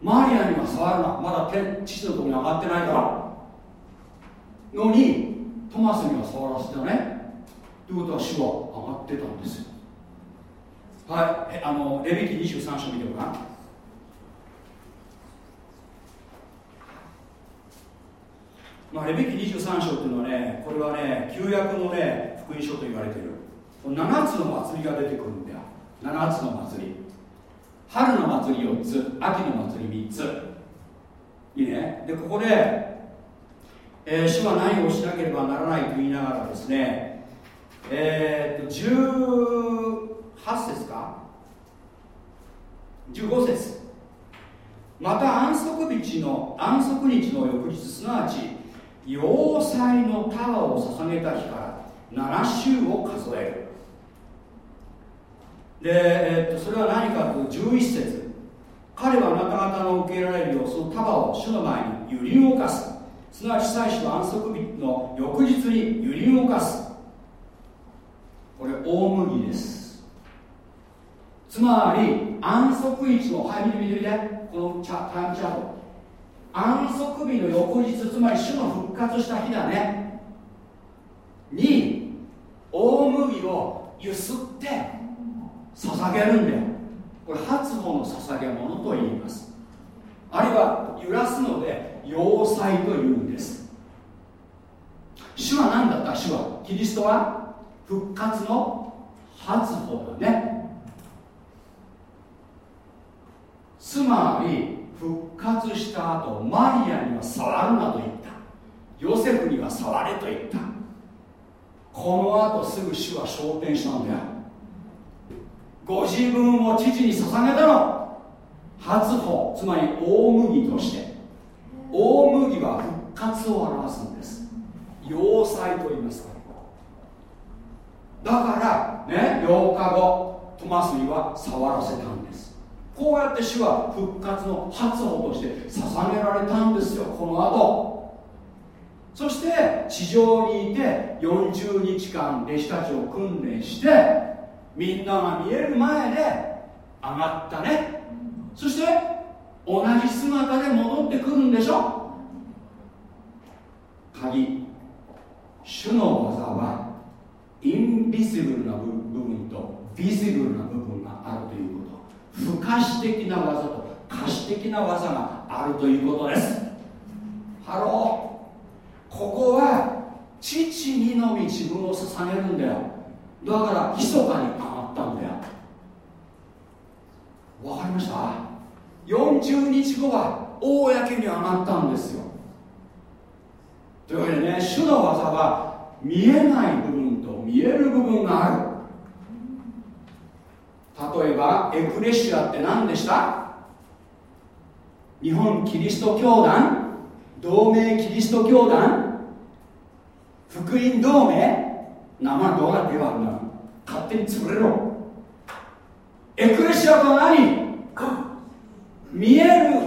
マリアには触るな。まだ天父のとこに上がってないから。のにトマスには触らせたね。ということは主は上がってたんですよ。はい。あのレビキ23章見てごらん。まあ、レビキ23章っていうのはねこれはね旧約のね福音書と言われてる。7つの祭りが出てくるんだよ。7つの祭り。春の祭り4つ秋の祭り3つ。いいね。でここでえー、主は何をしなければならないと言いながらですね、えー、と18節か。15節。また安息日の安息日の翌日すなわち要塞の束を捧げた日から7週を数える。で、えー、とそれは何かというと11節。彼はあなた方の受け入れられるようその束を主の前に揺り動かす。すなわち祭司は安息日の翌日に揺り動かす。これ大麦です。つまり安息日のはい見て見て見て。このチャタイムチャート。安息日の翌日つまり主の復活した日だね。に大麦をゆすって捧げるんだよ。これ初歩の捧げ物と言います。あるいは揺らすので要塞というんです。主は何だった？主はキリストは復活の初歩だね。つまり復活した後マリアには触るなと言った。ヨセフには触れと言った。この後すぐ主は昇天したんだよ。ご自分を父に捧げたの。初歩つまり大麦として。大麦は復活を表すんです。要塞と言いますだからね8日後トマスには触らせたんです。こうやって主は復活の初歩として捧げられたんですよこの後。そして地上にいて40日間弟子たちを訓練してみんなが見える前で上がったね。そして同じ姿で戻ってくるんでしょ。鍵。主の技はインビジブルな部分とビジブルな部分があるということ。不可視的な技と可視的な技があるということです。Hello。ここは父にのみ自分を捧げるんだよ。だから密かに上がったんだよ。わかりました？40日後は公に上がったんですよ。というわけでね主の業は見えない部分と見える部分がある。例えばエクレシアって何でした？日本キリスト教団同盟キリスト教団福音同盟名前どうなって言わんだ勝手に潰れろ。エクレシアとは何？見える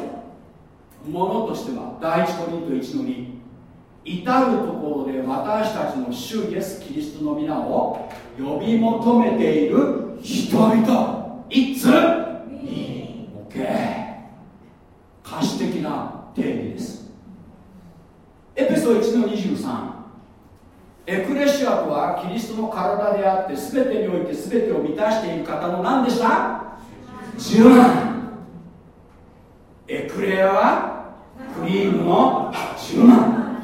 ものとしては第一コリント1の2至るところで私たちの主イエス・キリストの皆を呼び求めている人々。いつ？OK 可視的な定義です。エペソ1の23エクレシアとはキリストの体であって全てにおいて全てを満たしている方の何でした？十万。エクレアはクリームの十万。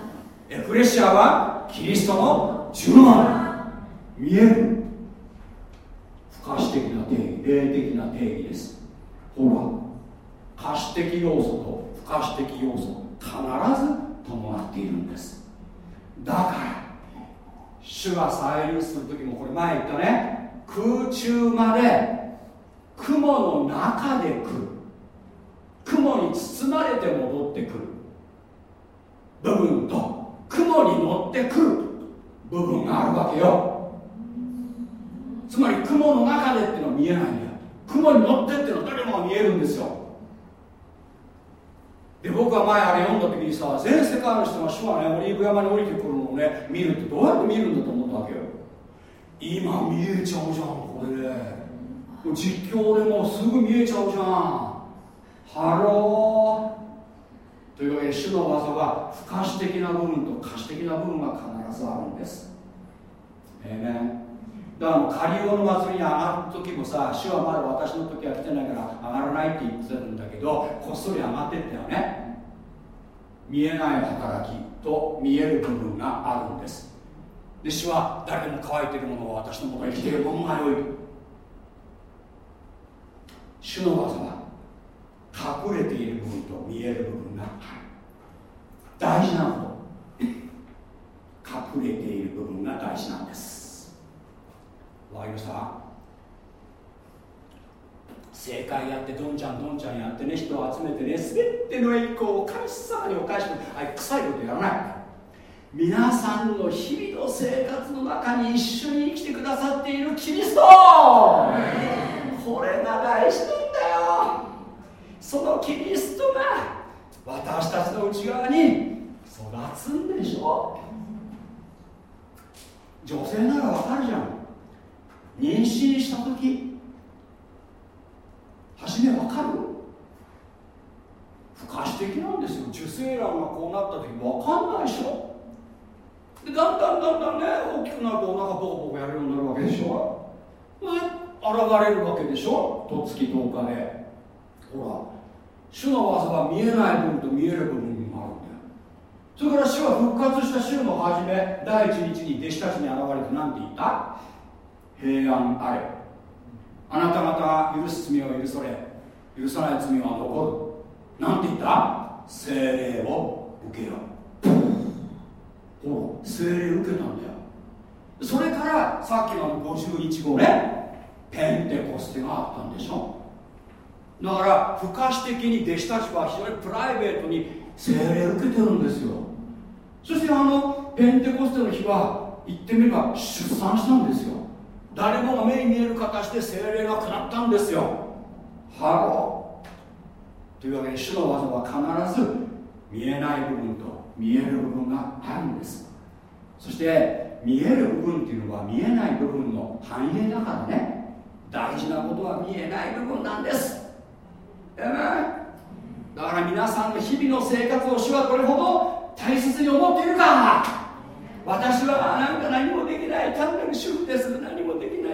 エクレシアはキリストの十万。見える。不可視的な定義霊的な定義です。ほら。可視的要素と不可視的要素必ず伴っているんです。だから主が再臨する時もこれ前言ったね。空中まで雲の中で来る。雲に包まれて戻ってくる。部分と。雲に乗ってくる。部分があるわけよ。つまり雲の中でっていうのは見えないんだよ。雲に乗ってっていうのは誰もが見えるんですよ。で僕は前あれ読んだ時にさ全世界の人が主はねオリーブ山に降りてくるね見るってどうやって見るんだと思ったわけよ。今見えちゃうじゃんこれで。実況でもすぐ見えちゃうじゃん。 Hello。というわけで主の業は不可視的な部分と可視的な部分が必ずあるんです。ええねだからもうカリオの祭りに上がる時もさ主はまだ私の時は来てないから上がらないって言ってるんだけどこっそり上がってったよね。見えない働きと見える部分があるんです。で主は誰でも乾いているものを私のもとに来ているものが良い。主の技は隠れている部分と見える部分がある。大事なこと。隠れている部分が大事なんです。わかりました？正解やってどんちゃんどんちゃんやってね人を集めてね全ての栄光を神様にお返しあれ臭いことやらない。皆さんの日々の生活の中に一緒に生きてくださっているキリスト。これが大事なんだよ。そのキリストが私たちの内側に育つんでしょ。女性ならわかるじゃん。妊娠した時初めわかる？不可視的なんですよ。受精卵がこうなった時わかんないでしょ？でだんだんだんだんね大きくなるとお腹ボコボコやるようになるわけでしょ？で現れるわけでしょ？とつき10日でほら主の技は見えない部分と見える部分にもあるんだよ。それから主は復活した週の初め第一日に弟子たちに現れて何て言った？平安あれ。あなた方が許す罪を許され。許さない罪は残る。なんて言った？精霊を受けよ。ほら聖霊受けたんだよ。それからさっきの50日後ね。ペンテコステがあったんでしょ。だから不可視的に弟子たちは非常にプライベートに聖霊受けてるんですよ。そしてあのペンテコステの日は言ってみれば出産したんですよ。誰もが目に見える形で聖霊が下ったんですよ。 Hello。というわけで主の業は必ず見えない部分と見える部分があるんです。そして見える部分っていうのは見えない部分の反映だからね。大事なことは見えない部分なんです。えだから皆さんの日々の生活を主はどれほど大切に思っているか。私はなんか何もできない。単なる主婦です。何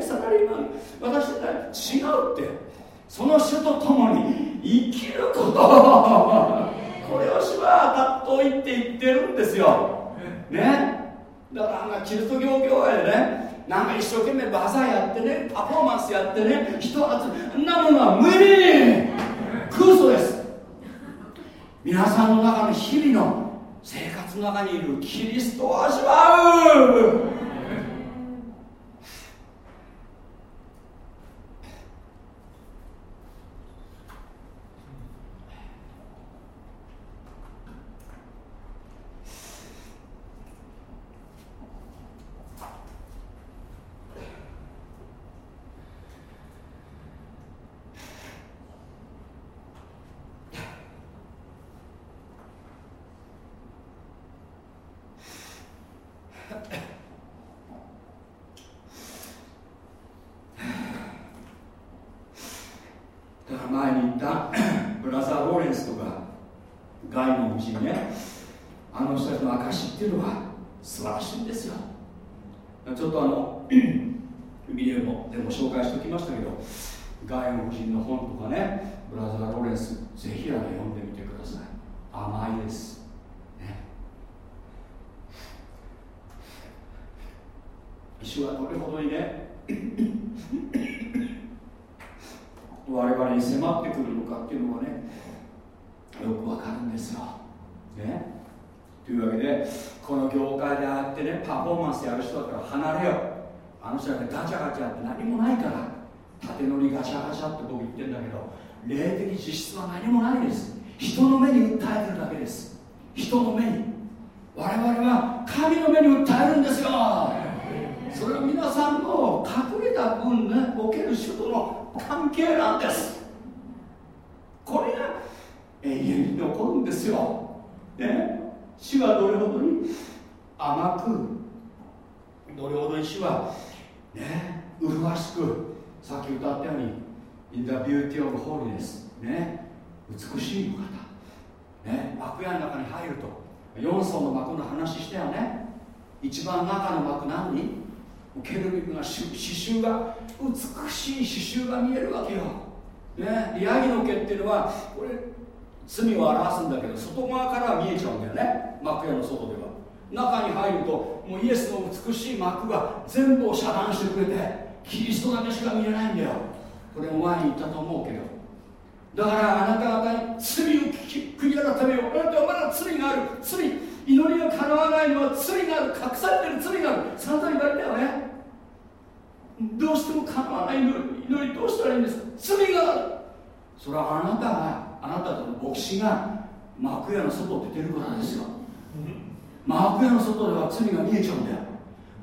もできないサラリーマン私は違うって。その主と共に生きること。これを主はたっと言って言ってるんですよ。ね。だからなんかキリスト教業界でねなんか一生懸命バザーやってねパフォーマンスやってね人集めんなものは無理。空想です。皆さんの中の日々の生活の中にいるキリストを味わうだから前に言ったブラザー・ローレンスとかガイのうちにねあの人たちの証っていうのは素晴らしいんですよちょっとあのビデオもでも紹介しておきましたけどガイの夫人の本とかねブラザー・ロレンスぜひあれ読んでみてください。甘いです、ね、主はどれほどにね我々に迫ってくるのかっていうのがねよくわかるんですよ、ね、というわけでこの業界であってねパフォーマンスやる人だから離れよあの人だってガチャガチャって何もないから縦乗りガチャガチャって僕言ってんだけど霊的実質は何もないです。人の目に訴えてるだけです。人の目に。我々は神の目に訴えるんですよ。それは皆さんの隠れた分ねおける主との関係なんです。これが永遠に残るんですよ、ね、主はどれほどに甘くどれほどに主はね麗しくさっき歌ったように In the beauty of holiness ね美しいお方ね幕屋の中に入ると4層の幕の話したよね。一番中の幕何ケルビムが刺繍が美しい刺繍が見えるわけよ、ね、ヤギの毛っていうのはこれ罪を表すんだけど外側からは見えちゃうんだよね。幕屋の外では。中に入るともうイエスの美しい幕が全部を遮断してくれてキリストだけしか見えないんだよ。これも前に言ったと思うけど。だからあなた方に罪を悔い改めよう。あなたはまだ罪がある。罪祈りが叶わないのは罪がある。隠されてる罪がある。散々言われたよね。どうしても叶わない祈りどうしたらいいんです罪がある。それはあなたがあなたとの牧師が幕屋の外出てるからですよ。幕屋の外では罪が見えちゃうんだよ。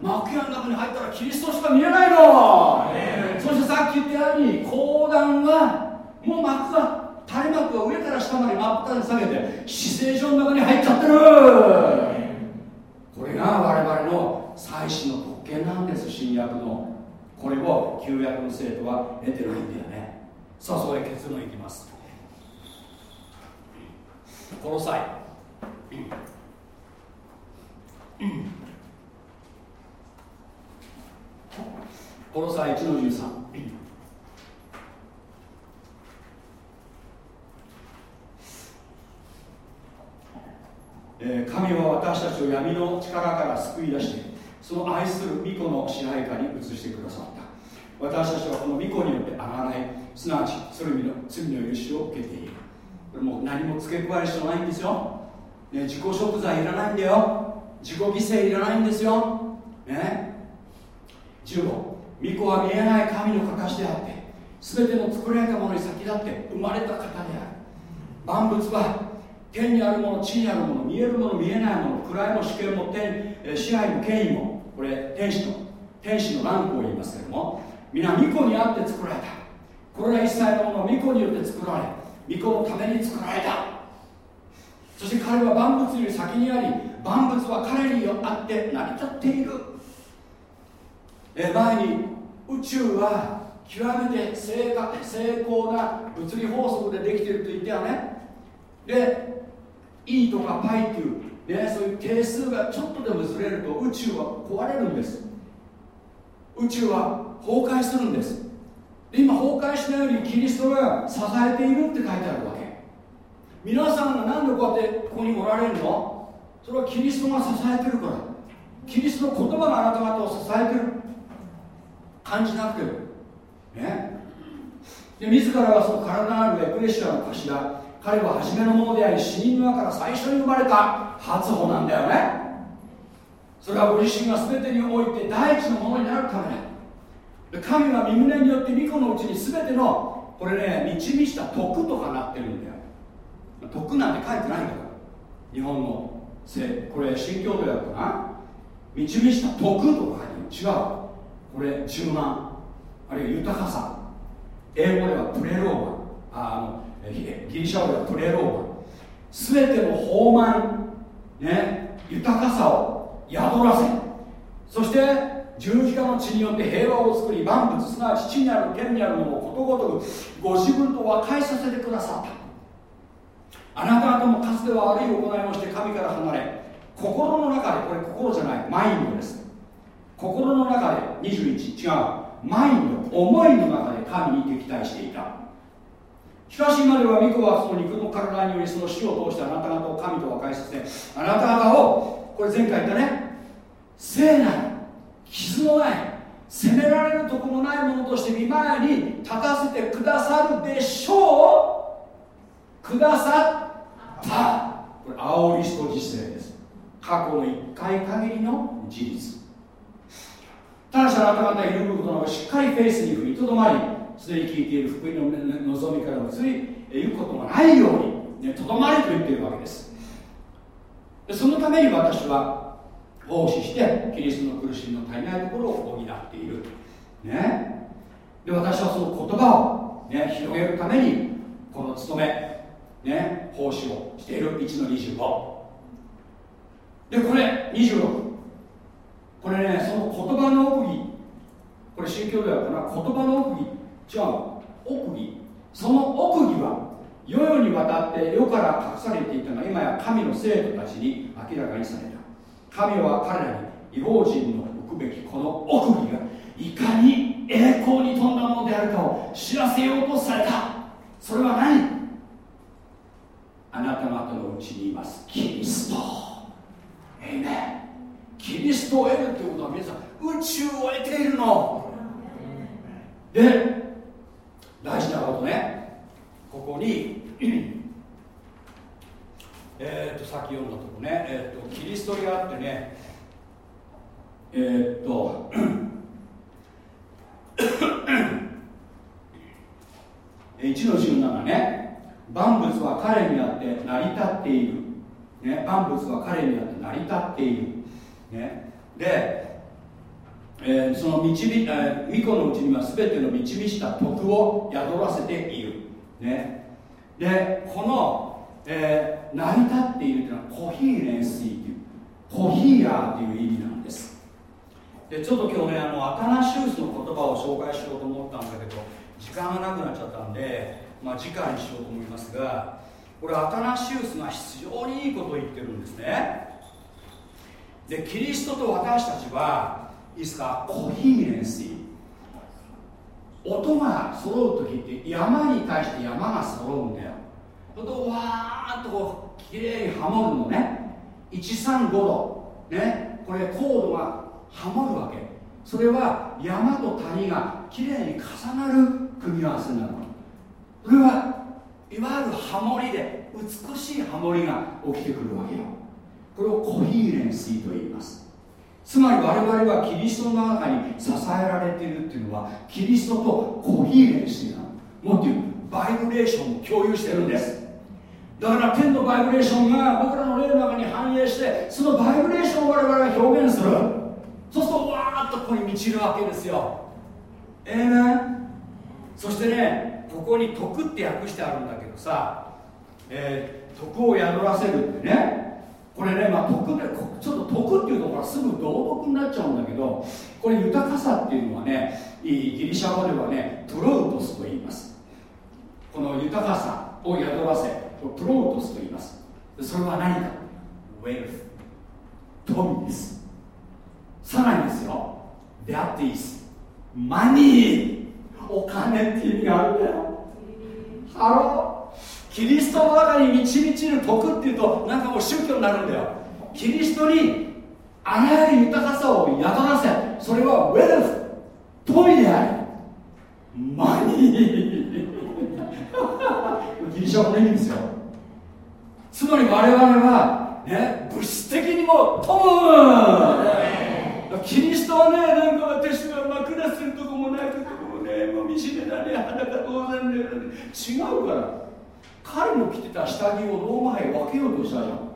幕屋の中に入ったらキリストしか見えないの、そしてさっき言ったように講談はもう幕が垂れ幕が上から下まで真っ二つ下げて死聖所の中に入っちゃってる。これが我々の祭祀の特権なんです新約の。これを旧約の生徒は得てないんだよね。さあそれ結論いきます。この際この際1の13えー、神は私たちを闇の力から救い出してその愛する巫女の支配下に移してくださった。私たちはこの巫女によってあがないすなわち罪の罪の許しを受けている。これもう何も付け加える必要ないんですよ、ね、自己贖罪いらないんだよ。自己犠牲いらないんですよ。ね。15御子は見えない神のかかしであって全ての作られたものに先立って生まれた方である。万物は天にあるもの地にあるもの見えるもの見えないもの位も主権も天支配も権威もこれ天使の天使のランクを言いますけれども皆御子にあって作られた。これら一切のものは御子によって作られ御子のために作られた。そして彼は万物より先にあり万物は彼にあって成り立っている。え前に宇宙は極めて正正高な物理法則でできていると言ったよね。で E とか π っていう、ね、そういう定数がちょっとでもずれると宇宙は壊れるんです。宇宙は崩壊するんです。で今崩壊しないようにキリストが支えているって書いてあるわけ。皆さんが何でこうやってここにおられるの？それはキリストが支えてるから。キリストの言葉があなた方を支えてる。感じなくても。ね。で自らはその体のあるエクレシアの頭。彼は初めのものであり死人の中から最初に生まれた。初歩なんだよね。それはご自身が全てにおいて第一のものになるため神は身胸によって御子のうちに全てのこれね満ち満ちた徳とかなってるんだよ。徳なんて書いてないんだから日本のこれ新教徒やったな。満ち満ちた徳とか違う。これ柔軟あるいは豊かさ。英語ではプレローマ。あのギリシャ語ではプレローマ。全ての豊満、ね、豊かさを宿らせそして十字架の血によって平和を作り万物すなわち地にある天にあるものをことごとくご自分と和解させてくださった。あなた方もかつては悪い行いをして神から離れ心の中でこれ心じゃないマインドです。心の中で21違うマインド思いの中で神に敵対していた。しかし今では御子はその肉の体によりその死を通してあなた方を神と和解させあなた方をこれ前回言ったね聖なる傷のない責められるとこのないものとして見前に立たせてくださるでしょう。くださった。これ煽り人実践です。過去の1回限りの事実。ただしあなた方いることなくしっかりフェイスに踏みとどまりすでに聞いている福音の望みから移り行くことがないようにとど、まれと言っているわけです。でそのために私は奉仕してキリストの苦しみの足りないところを補っている。ね。で私はその言葉を、ね、広げるためにこの務めね奉仕をしている。1の25でこれ26これねその言葉の奥義。これ宗教ではこの言葉の奥義。違う。奥義。その奥義は世々にわたって世から隠されていたが今や神の生徒たちに明らかにされた。神は彼らに違法人の置くべきこの奥義がいかに栄光に富んだものであるかを知らせようとされた。それは何？あなた方のうちにいます。キリスト。エイメキリストを得るということは皆さん宇宙を得ているの。で大事なことね。ここにえっとさっき読んだとこね、えー、っとキリストがあってね。えー、っと1の17ね。万物は彼にあって成り立っている、ね、万物は彼にあって成り立っている。ね、で、えー、その導え、巫女のうちには全ての導した徳を宿らせている、ね、でこの、えー、成り立っているというのはコヒーレンスイというコヒーラーという意味なんです。でちょっと今日ねあのアタナシウスの言葉を紹介しようと思ったんだけど時間がなくなっちゃったんで、まあ、次回にしようと思いますがこれアタナシウスが非常にいいことを言ってるんですね。でキリストと私たちはいいですかコヒーレンシー音が揃う時って山に対して山が揃うんだよ。そとわーっとこうきれいにハモるのね。135度。ね。これコードがハモるわけ。それは山と谷がきれいに重なる組み合わせになるのこれはいわゆるハモリで美しいハモリが起きてくるわけよ。これをコヒーレンシーと言います。つまり我々はキリストの中に支えられているっていうのはキリストとコヒーレンシーなの。もっと言うバイブレーションを共有してるんです。だから天のバイブレーションが僕らの霊の中に反映してそのバイブレーションを我々は表現する。そうするとわーっとここに満ちるわけですよ。ええー、そしてねここに徳って訳してあるんだけどさ、えー、徳を宿らせるってね。これね、まあ、徳でちょっと徳っていうところはすぐ道徳になっちゃうんだけどこれ豊かさっていうのはねギリシャ語ではねプロウトスと言います。この豊かさを宿らせプロウトスと言います。それは何か？ウェルフ富です。さらにですよ。デアティスマニーお金っていう意味があるんだよ。 Hello。キリストの中に満ち満ちる徳っていうとなんかもう宗教になるんだよ。キリストにあらゆる豊かさを宿らせ。それは wealth 富である money ギリシャ語の意味ですよ。つまり我々はね物質的にも富む。キリストはねなんか私は枕するとこもないとこもねもう惨めだね裸当然で、違うから。彼の着てた下着をローマ兵分けようとしたじゃん。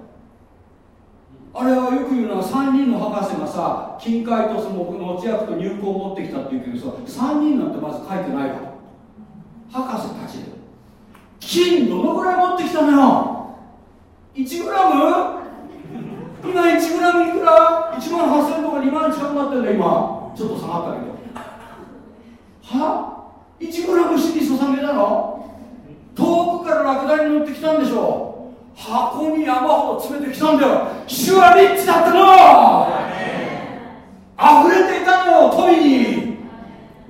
あれはよく言うのは3人の博士がさ金塊とその持ち役と入港を持ってきたっていうけどさ3人なんてまず書いてないわ。博士たち金どのぐらい持ってきたのよ？1グラム？今1グラムいくら？1万8000とか2万近くなってんだ今。ちょっと下がったけど。は？1グラム死に捧げたの遠くからラクダに乗ってきたんでしょう。箱に山ほど詰めてきたんだよ。主はリッチだったの。溢れていたの富に。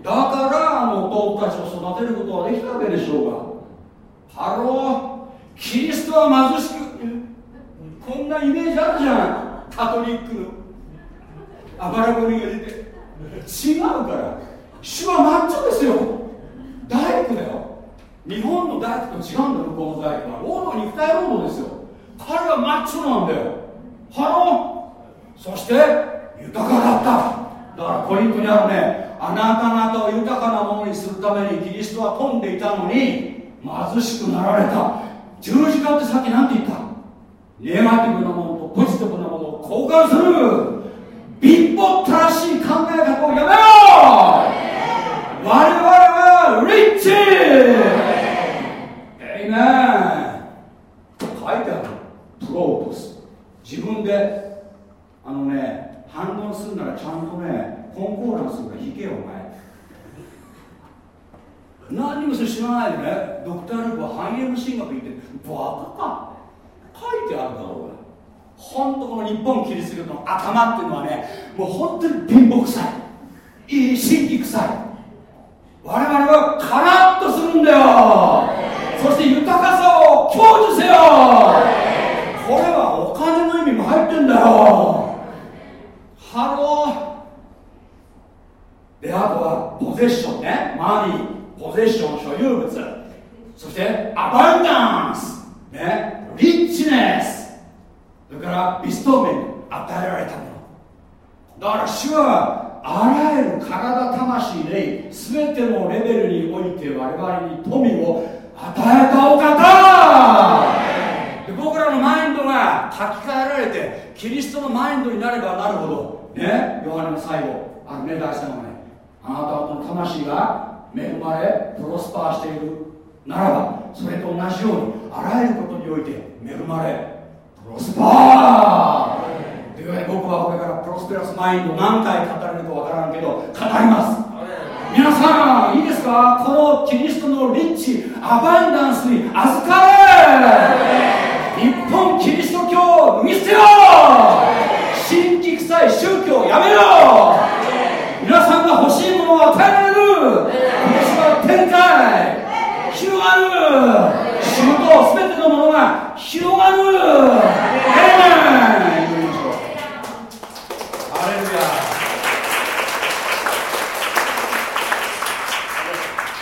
だからあの弟たちを育てることはできたわけでしょうが。ハローキリストは貧しくこんなイメージあるじゃん。カトリックの。あばら骨が出て。違うから。主はマッチョですよ。大工だよ。日本の大工と違うんだよ向こうの大工は。労働肉体労働ですよ。彼はマッチョなんだよ。 Hello。そして豊かだった。だからコリントにあるねあなた方を豊かなものにするためにキリストは富んでいたのに貧しくなられた。十字架ってさっき何て言った。ネガティブなものとポジティブなものを交換する。貧乏ったらしい考え方をやめろ我々はリッチエイメン書いてあるプロートス自分であのね反論するならちゃんとねコンコーランスが弾けよお前。何にも知らないでね。ドクター・ループは繁栄の進学言ってバカか。書いてあるだろうが。本当この日本キリスト教の頭っていうのはねもう本当に貧乏臭い。いい神器臭い。我々はカラッとするんだよ。そして豊かさを享受せよ。これはお金の意味も入ってんだよ。ハロー。であとは possession ね。 moneyポゼッション所有物。そしてアバンダンス。ね。リッチネス。それからビストーメン与えられたもの。だから主はあらゆる体魂で全てのレベルにおいて我々に富を与えたお方。で僕らのマインドが書き換えられてキリストのマインドになればなるほどねヨハネの最後あのね大事なのはねあなた方の魂が恵まれプロスパーしているならばそれと同じようにあらゆることにおいて恵まれプロスパー。というわけで僕はこれからプロスペラスマインド何回語れるかわからんけど語ります。皆さんいいですか？このキリストのリッチアバンダンスに預かれ。日本キリスト教を見捨てよ神器臭い宗教やめろ。皆さんが欲しいものを与えられる。私は天開広がる。仕事全てのものが広がるエレメンハレルヤ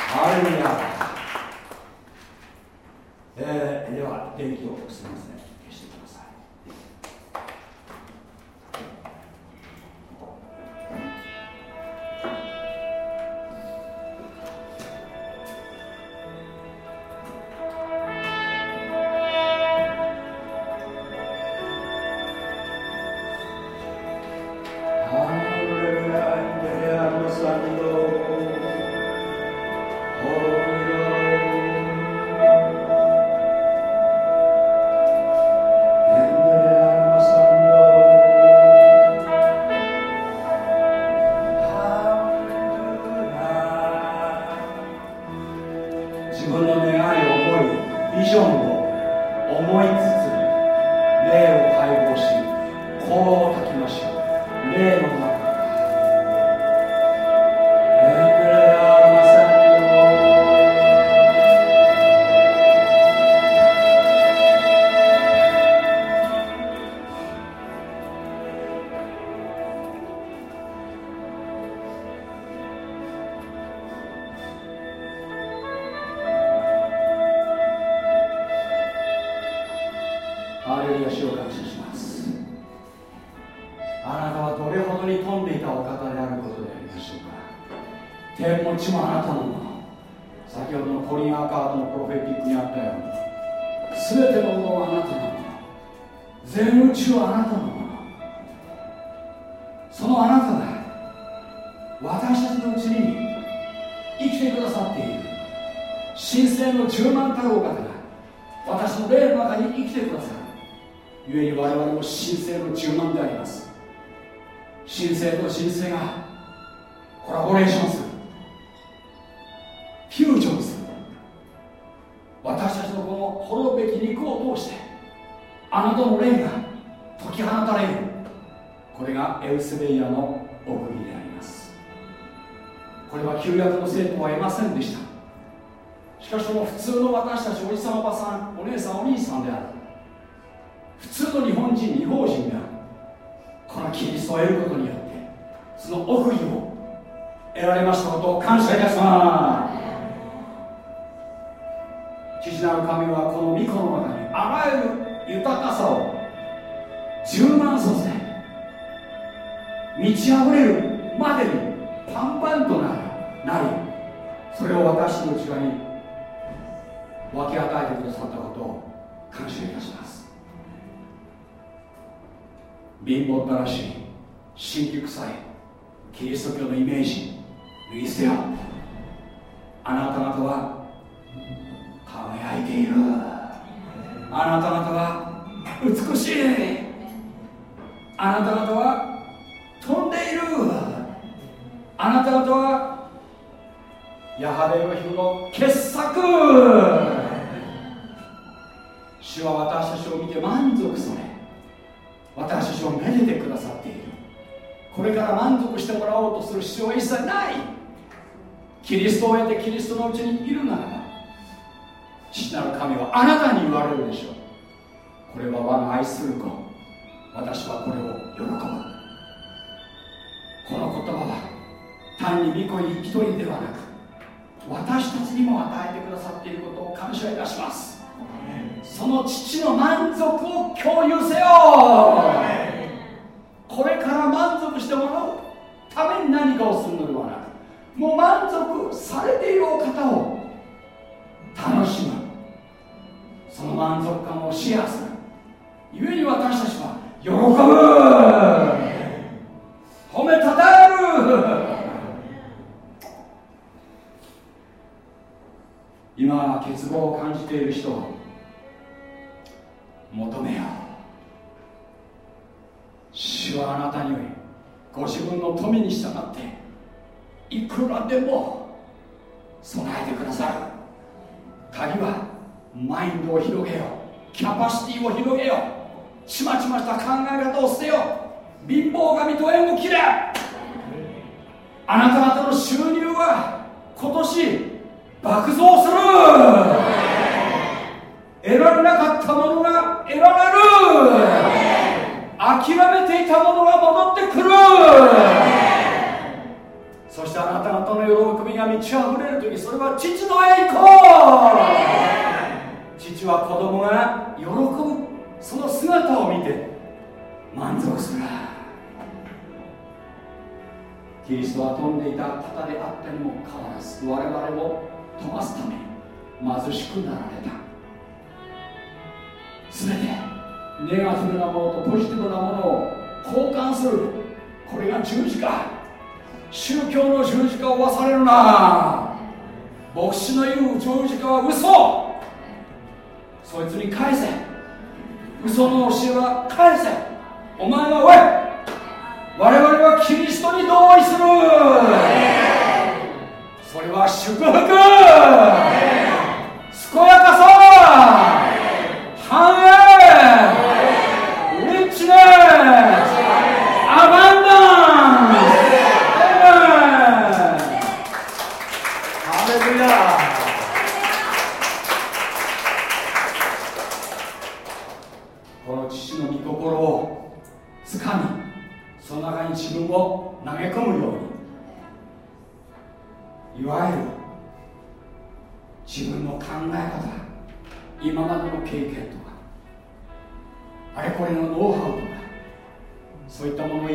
ハレルヤえー、では電気を。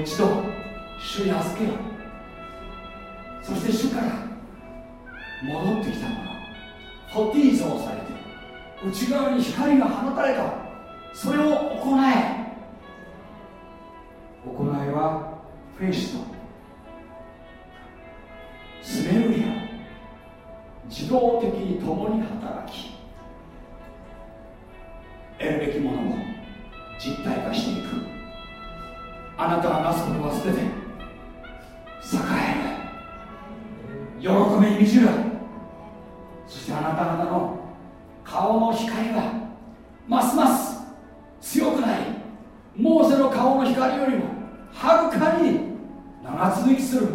一度主に預けよそして主から戻ってきたのがホティーゾンされて内側に光が放たれた。それを行え。行いはフェイスとスメル自動的に共に働き得るべきものを実体化していく。あなたがなすことは全て栄える。喜びに満ちる。そしてあなた方の顔の光はますます強くなりモーセの顔の光よりもはるかに長続きする。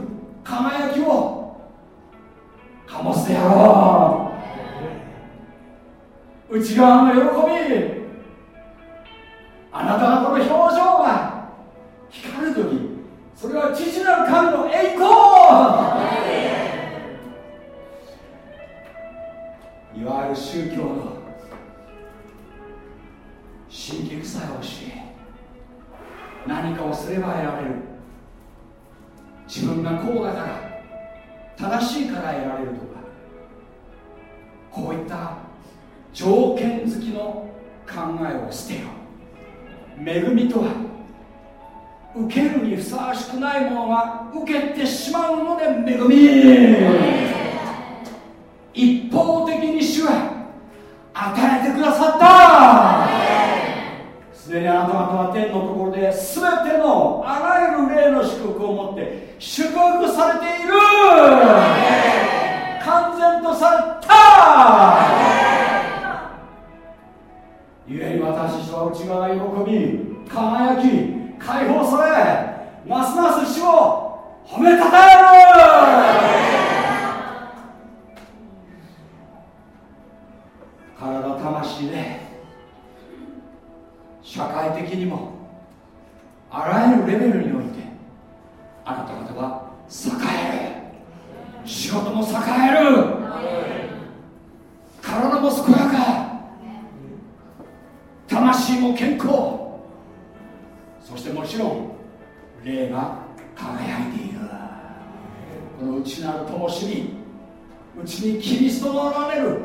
輝きを醸してやろう。内側の喜び。あなた方の表情栄光いわゆる宗教の神経臭いをし何かをすれば得られる自分がこうだから正しいから得られるとかこういった条件付きの考えを捨てよ恵みとは受けるにふさわしくないものが受けてしまうので恵み。一方的に主は与えてくださった。すでにあなた方は天のところで全てのあらゆる霊の祝福を持って祝福されている。完全とされた。ゆえに私たちは内側喜び輝き解放されますます主を褒めたたえる体魂で社会的にもあらゆるレベルにちにキリストがおられる。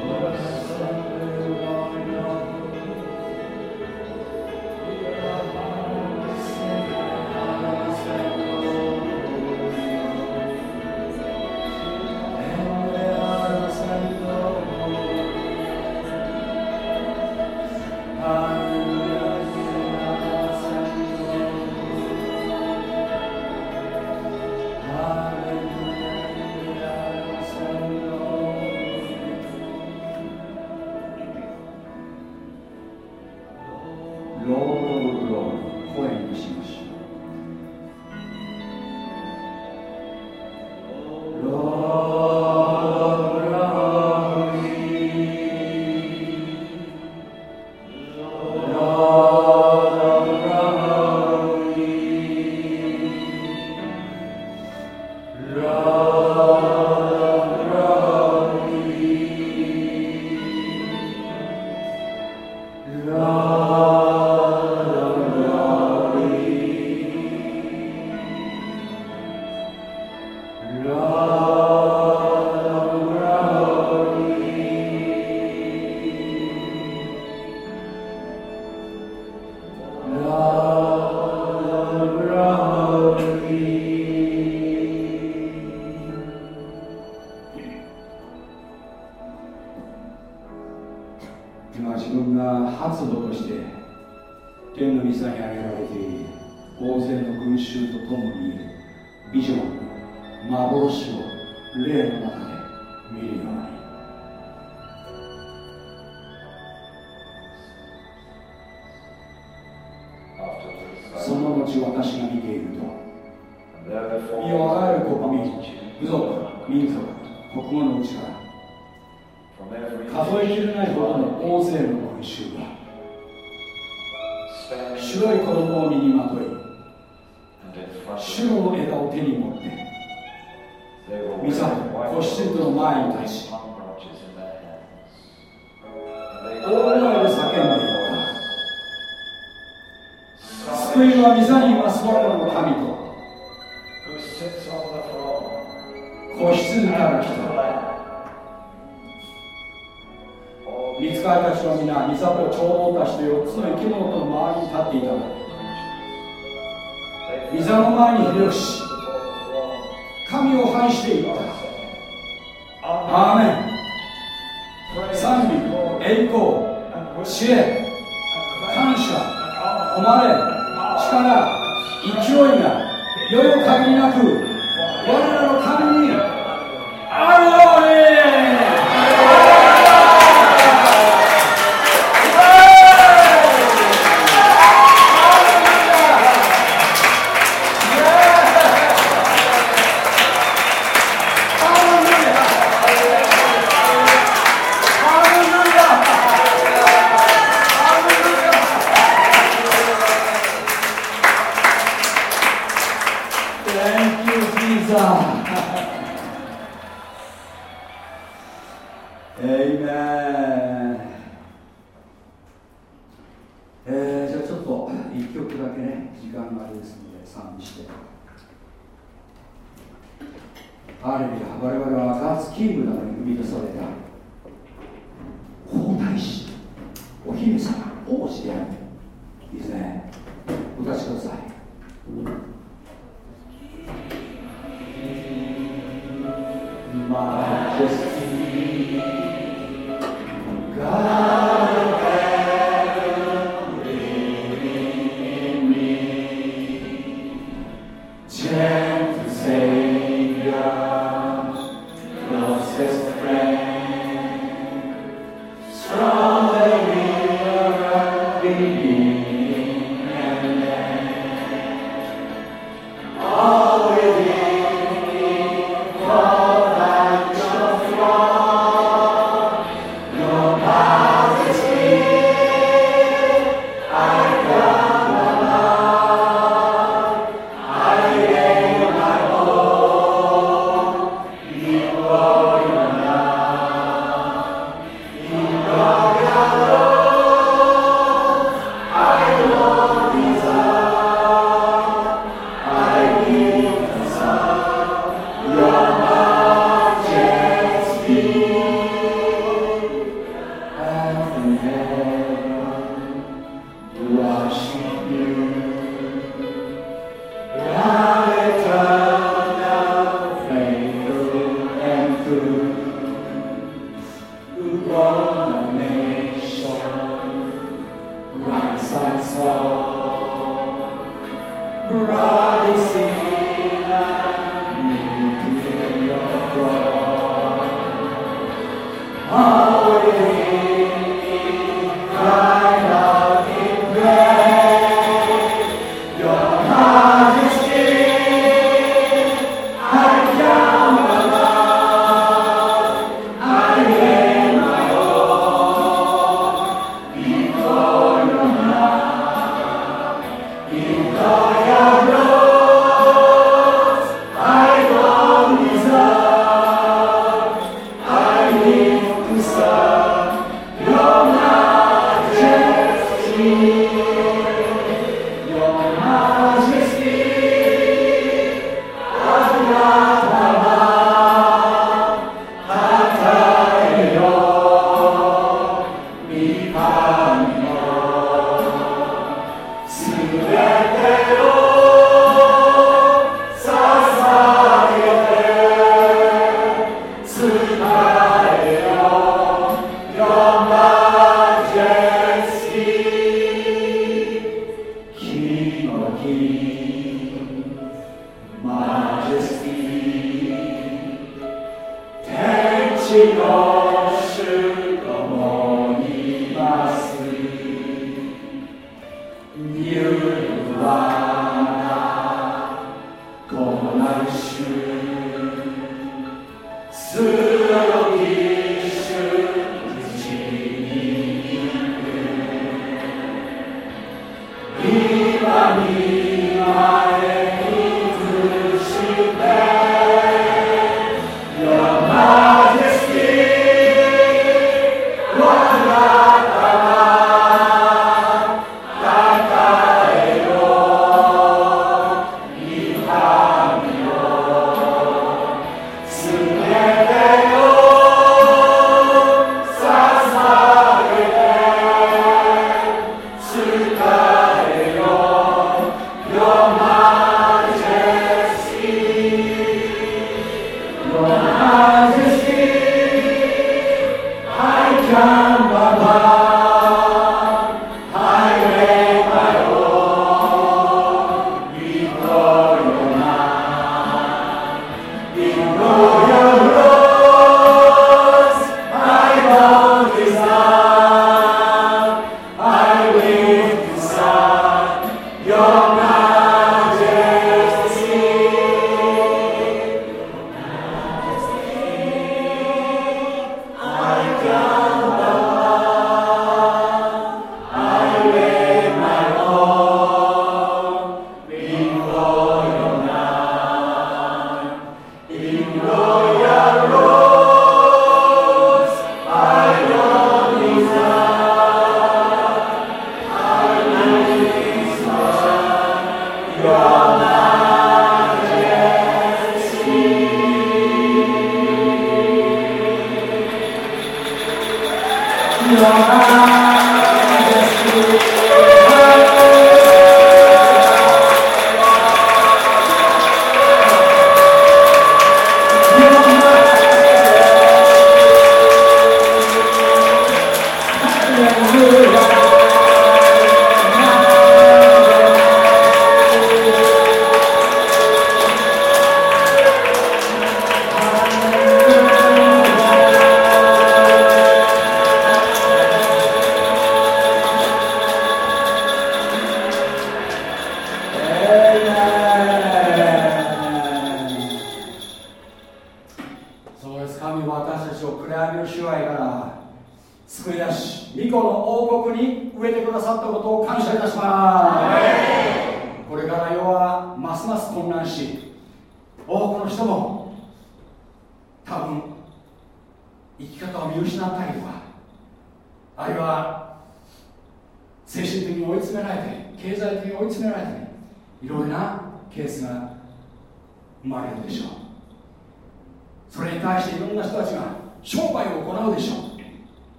Coração. Lord.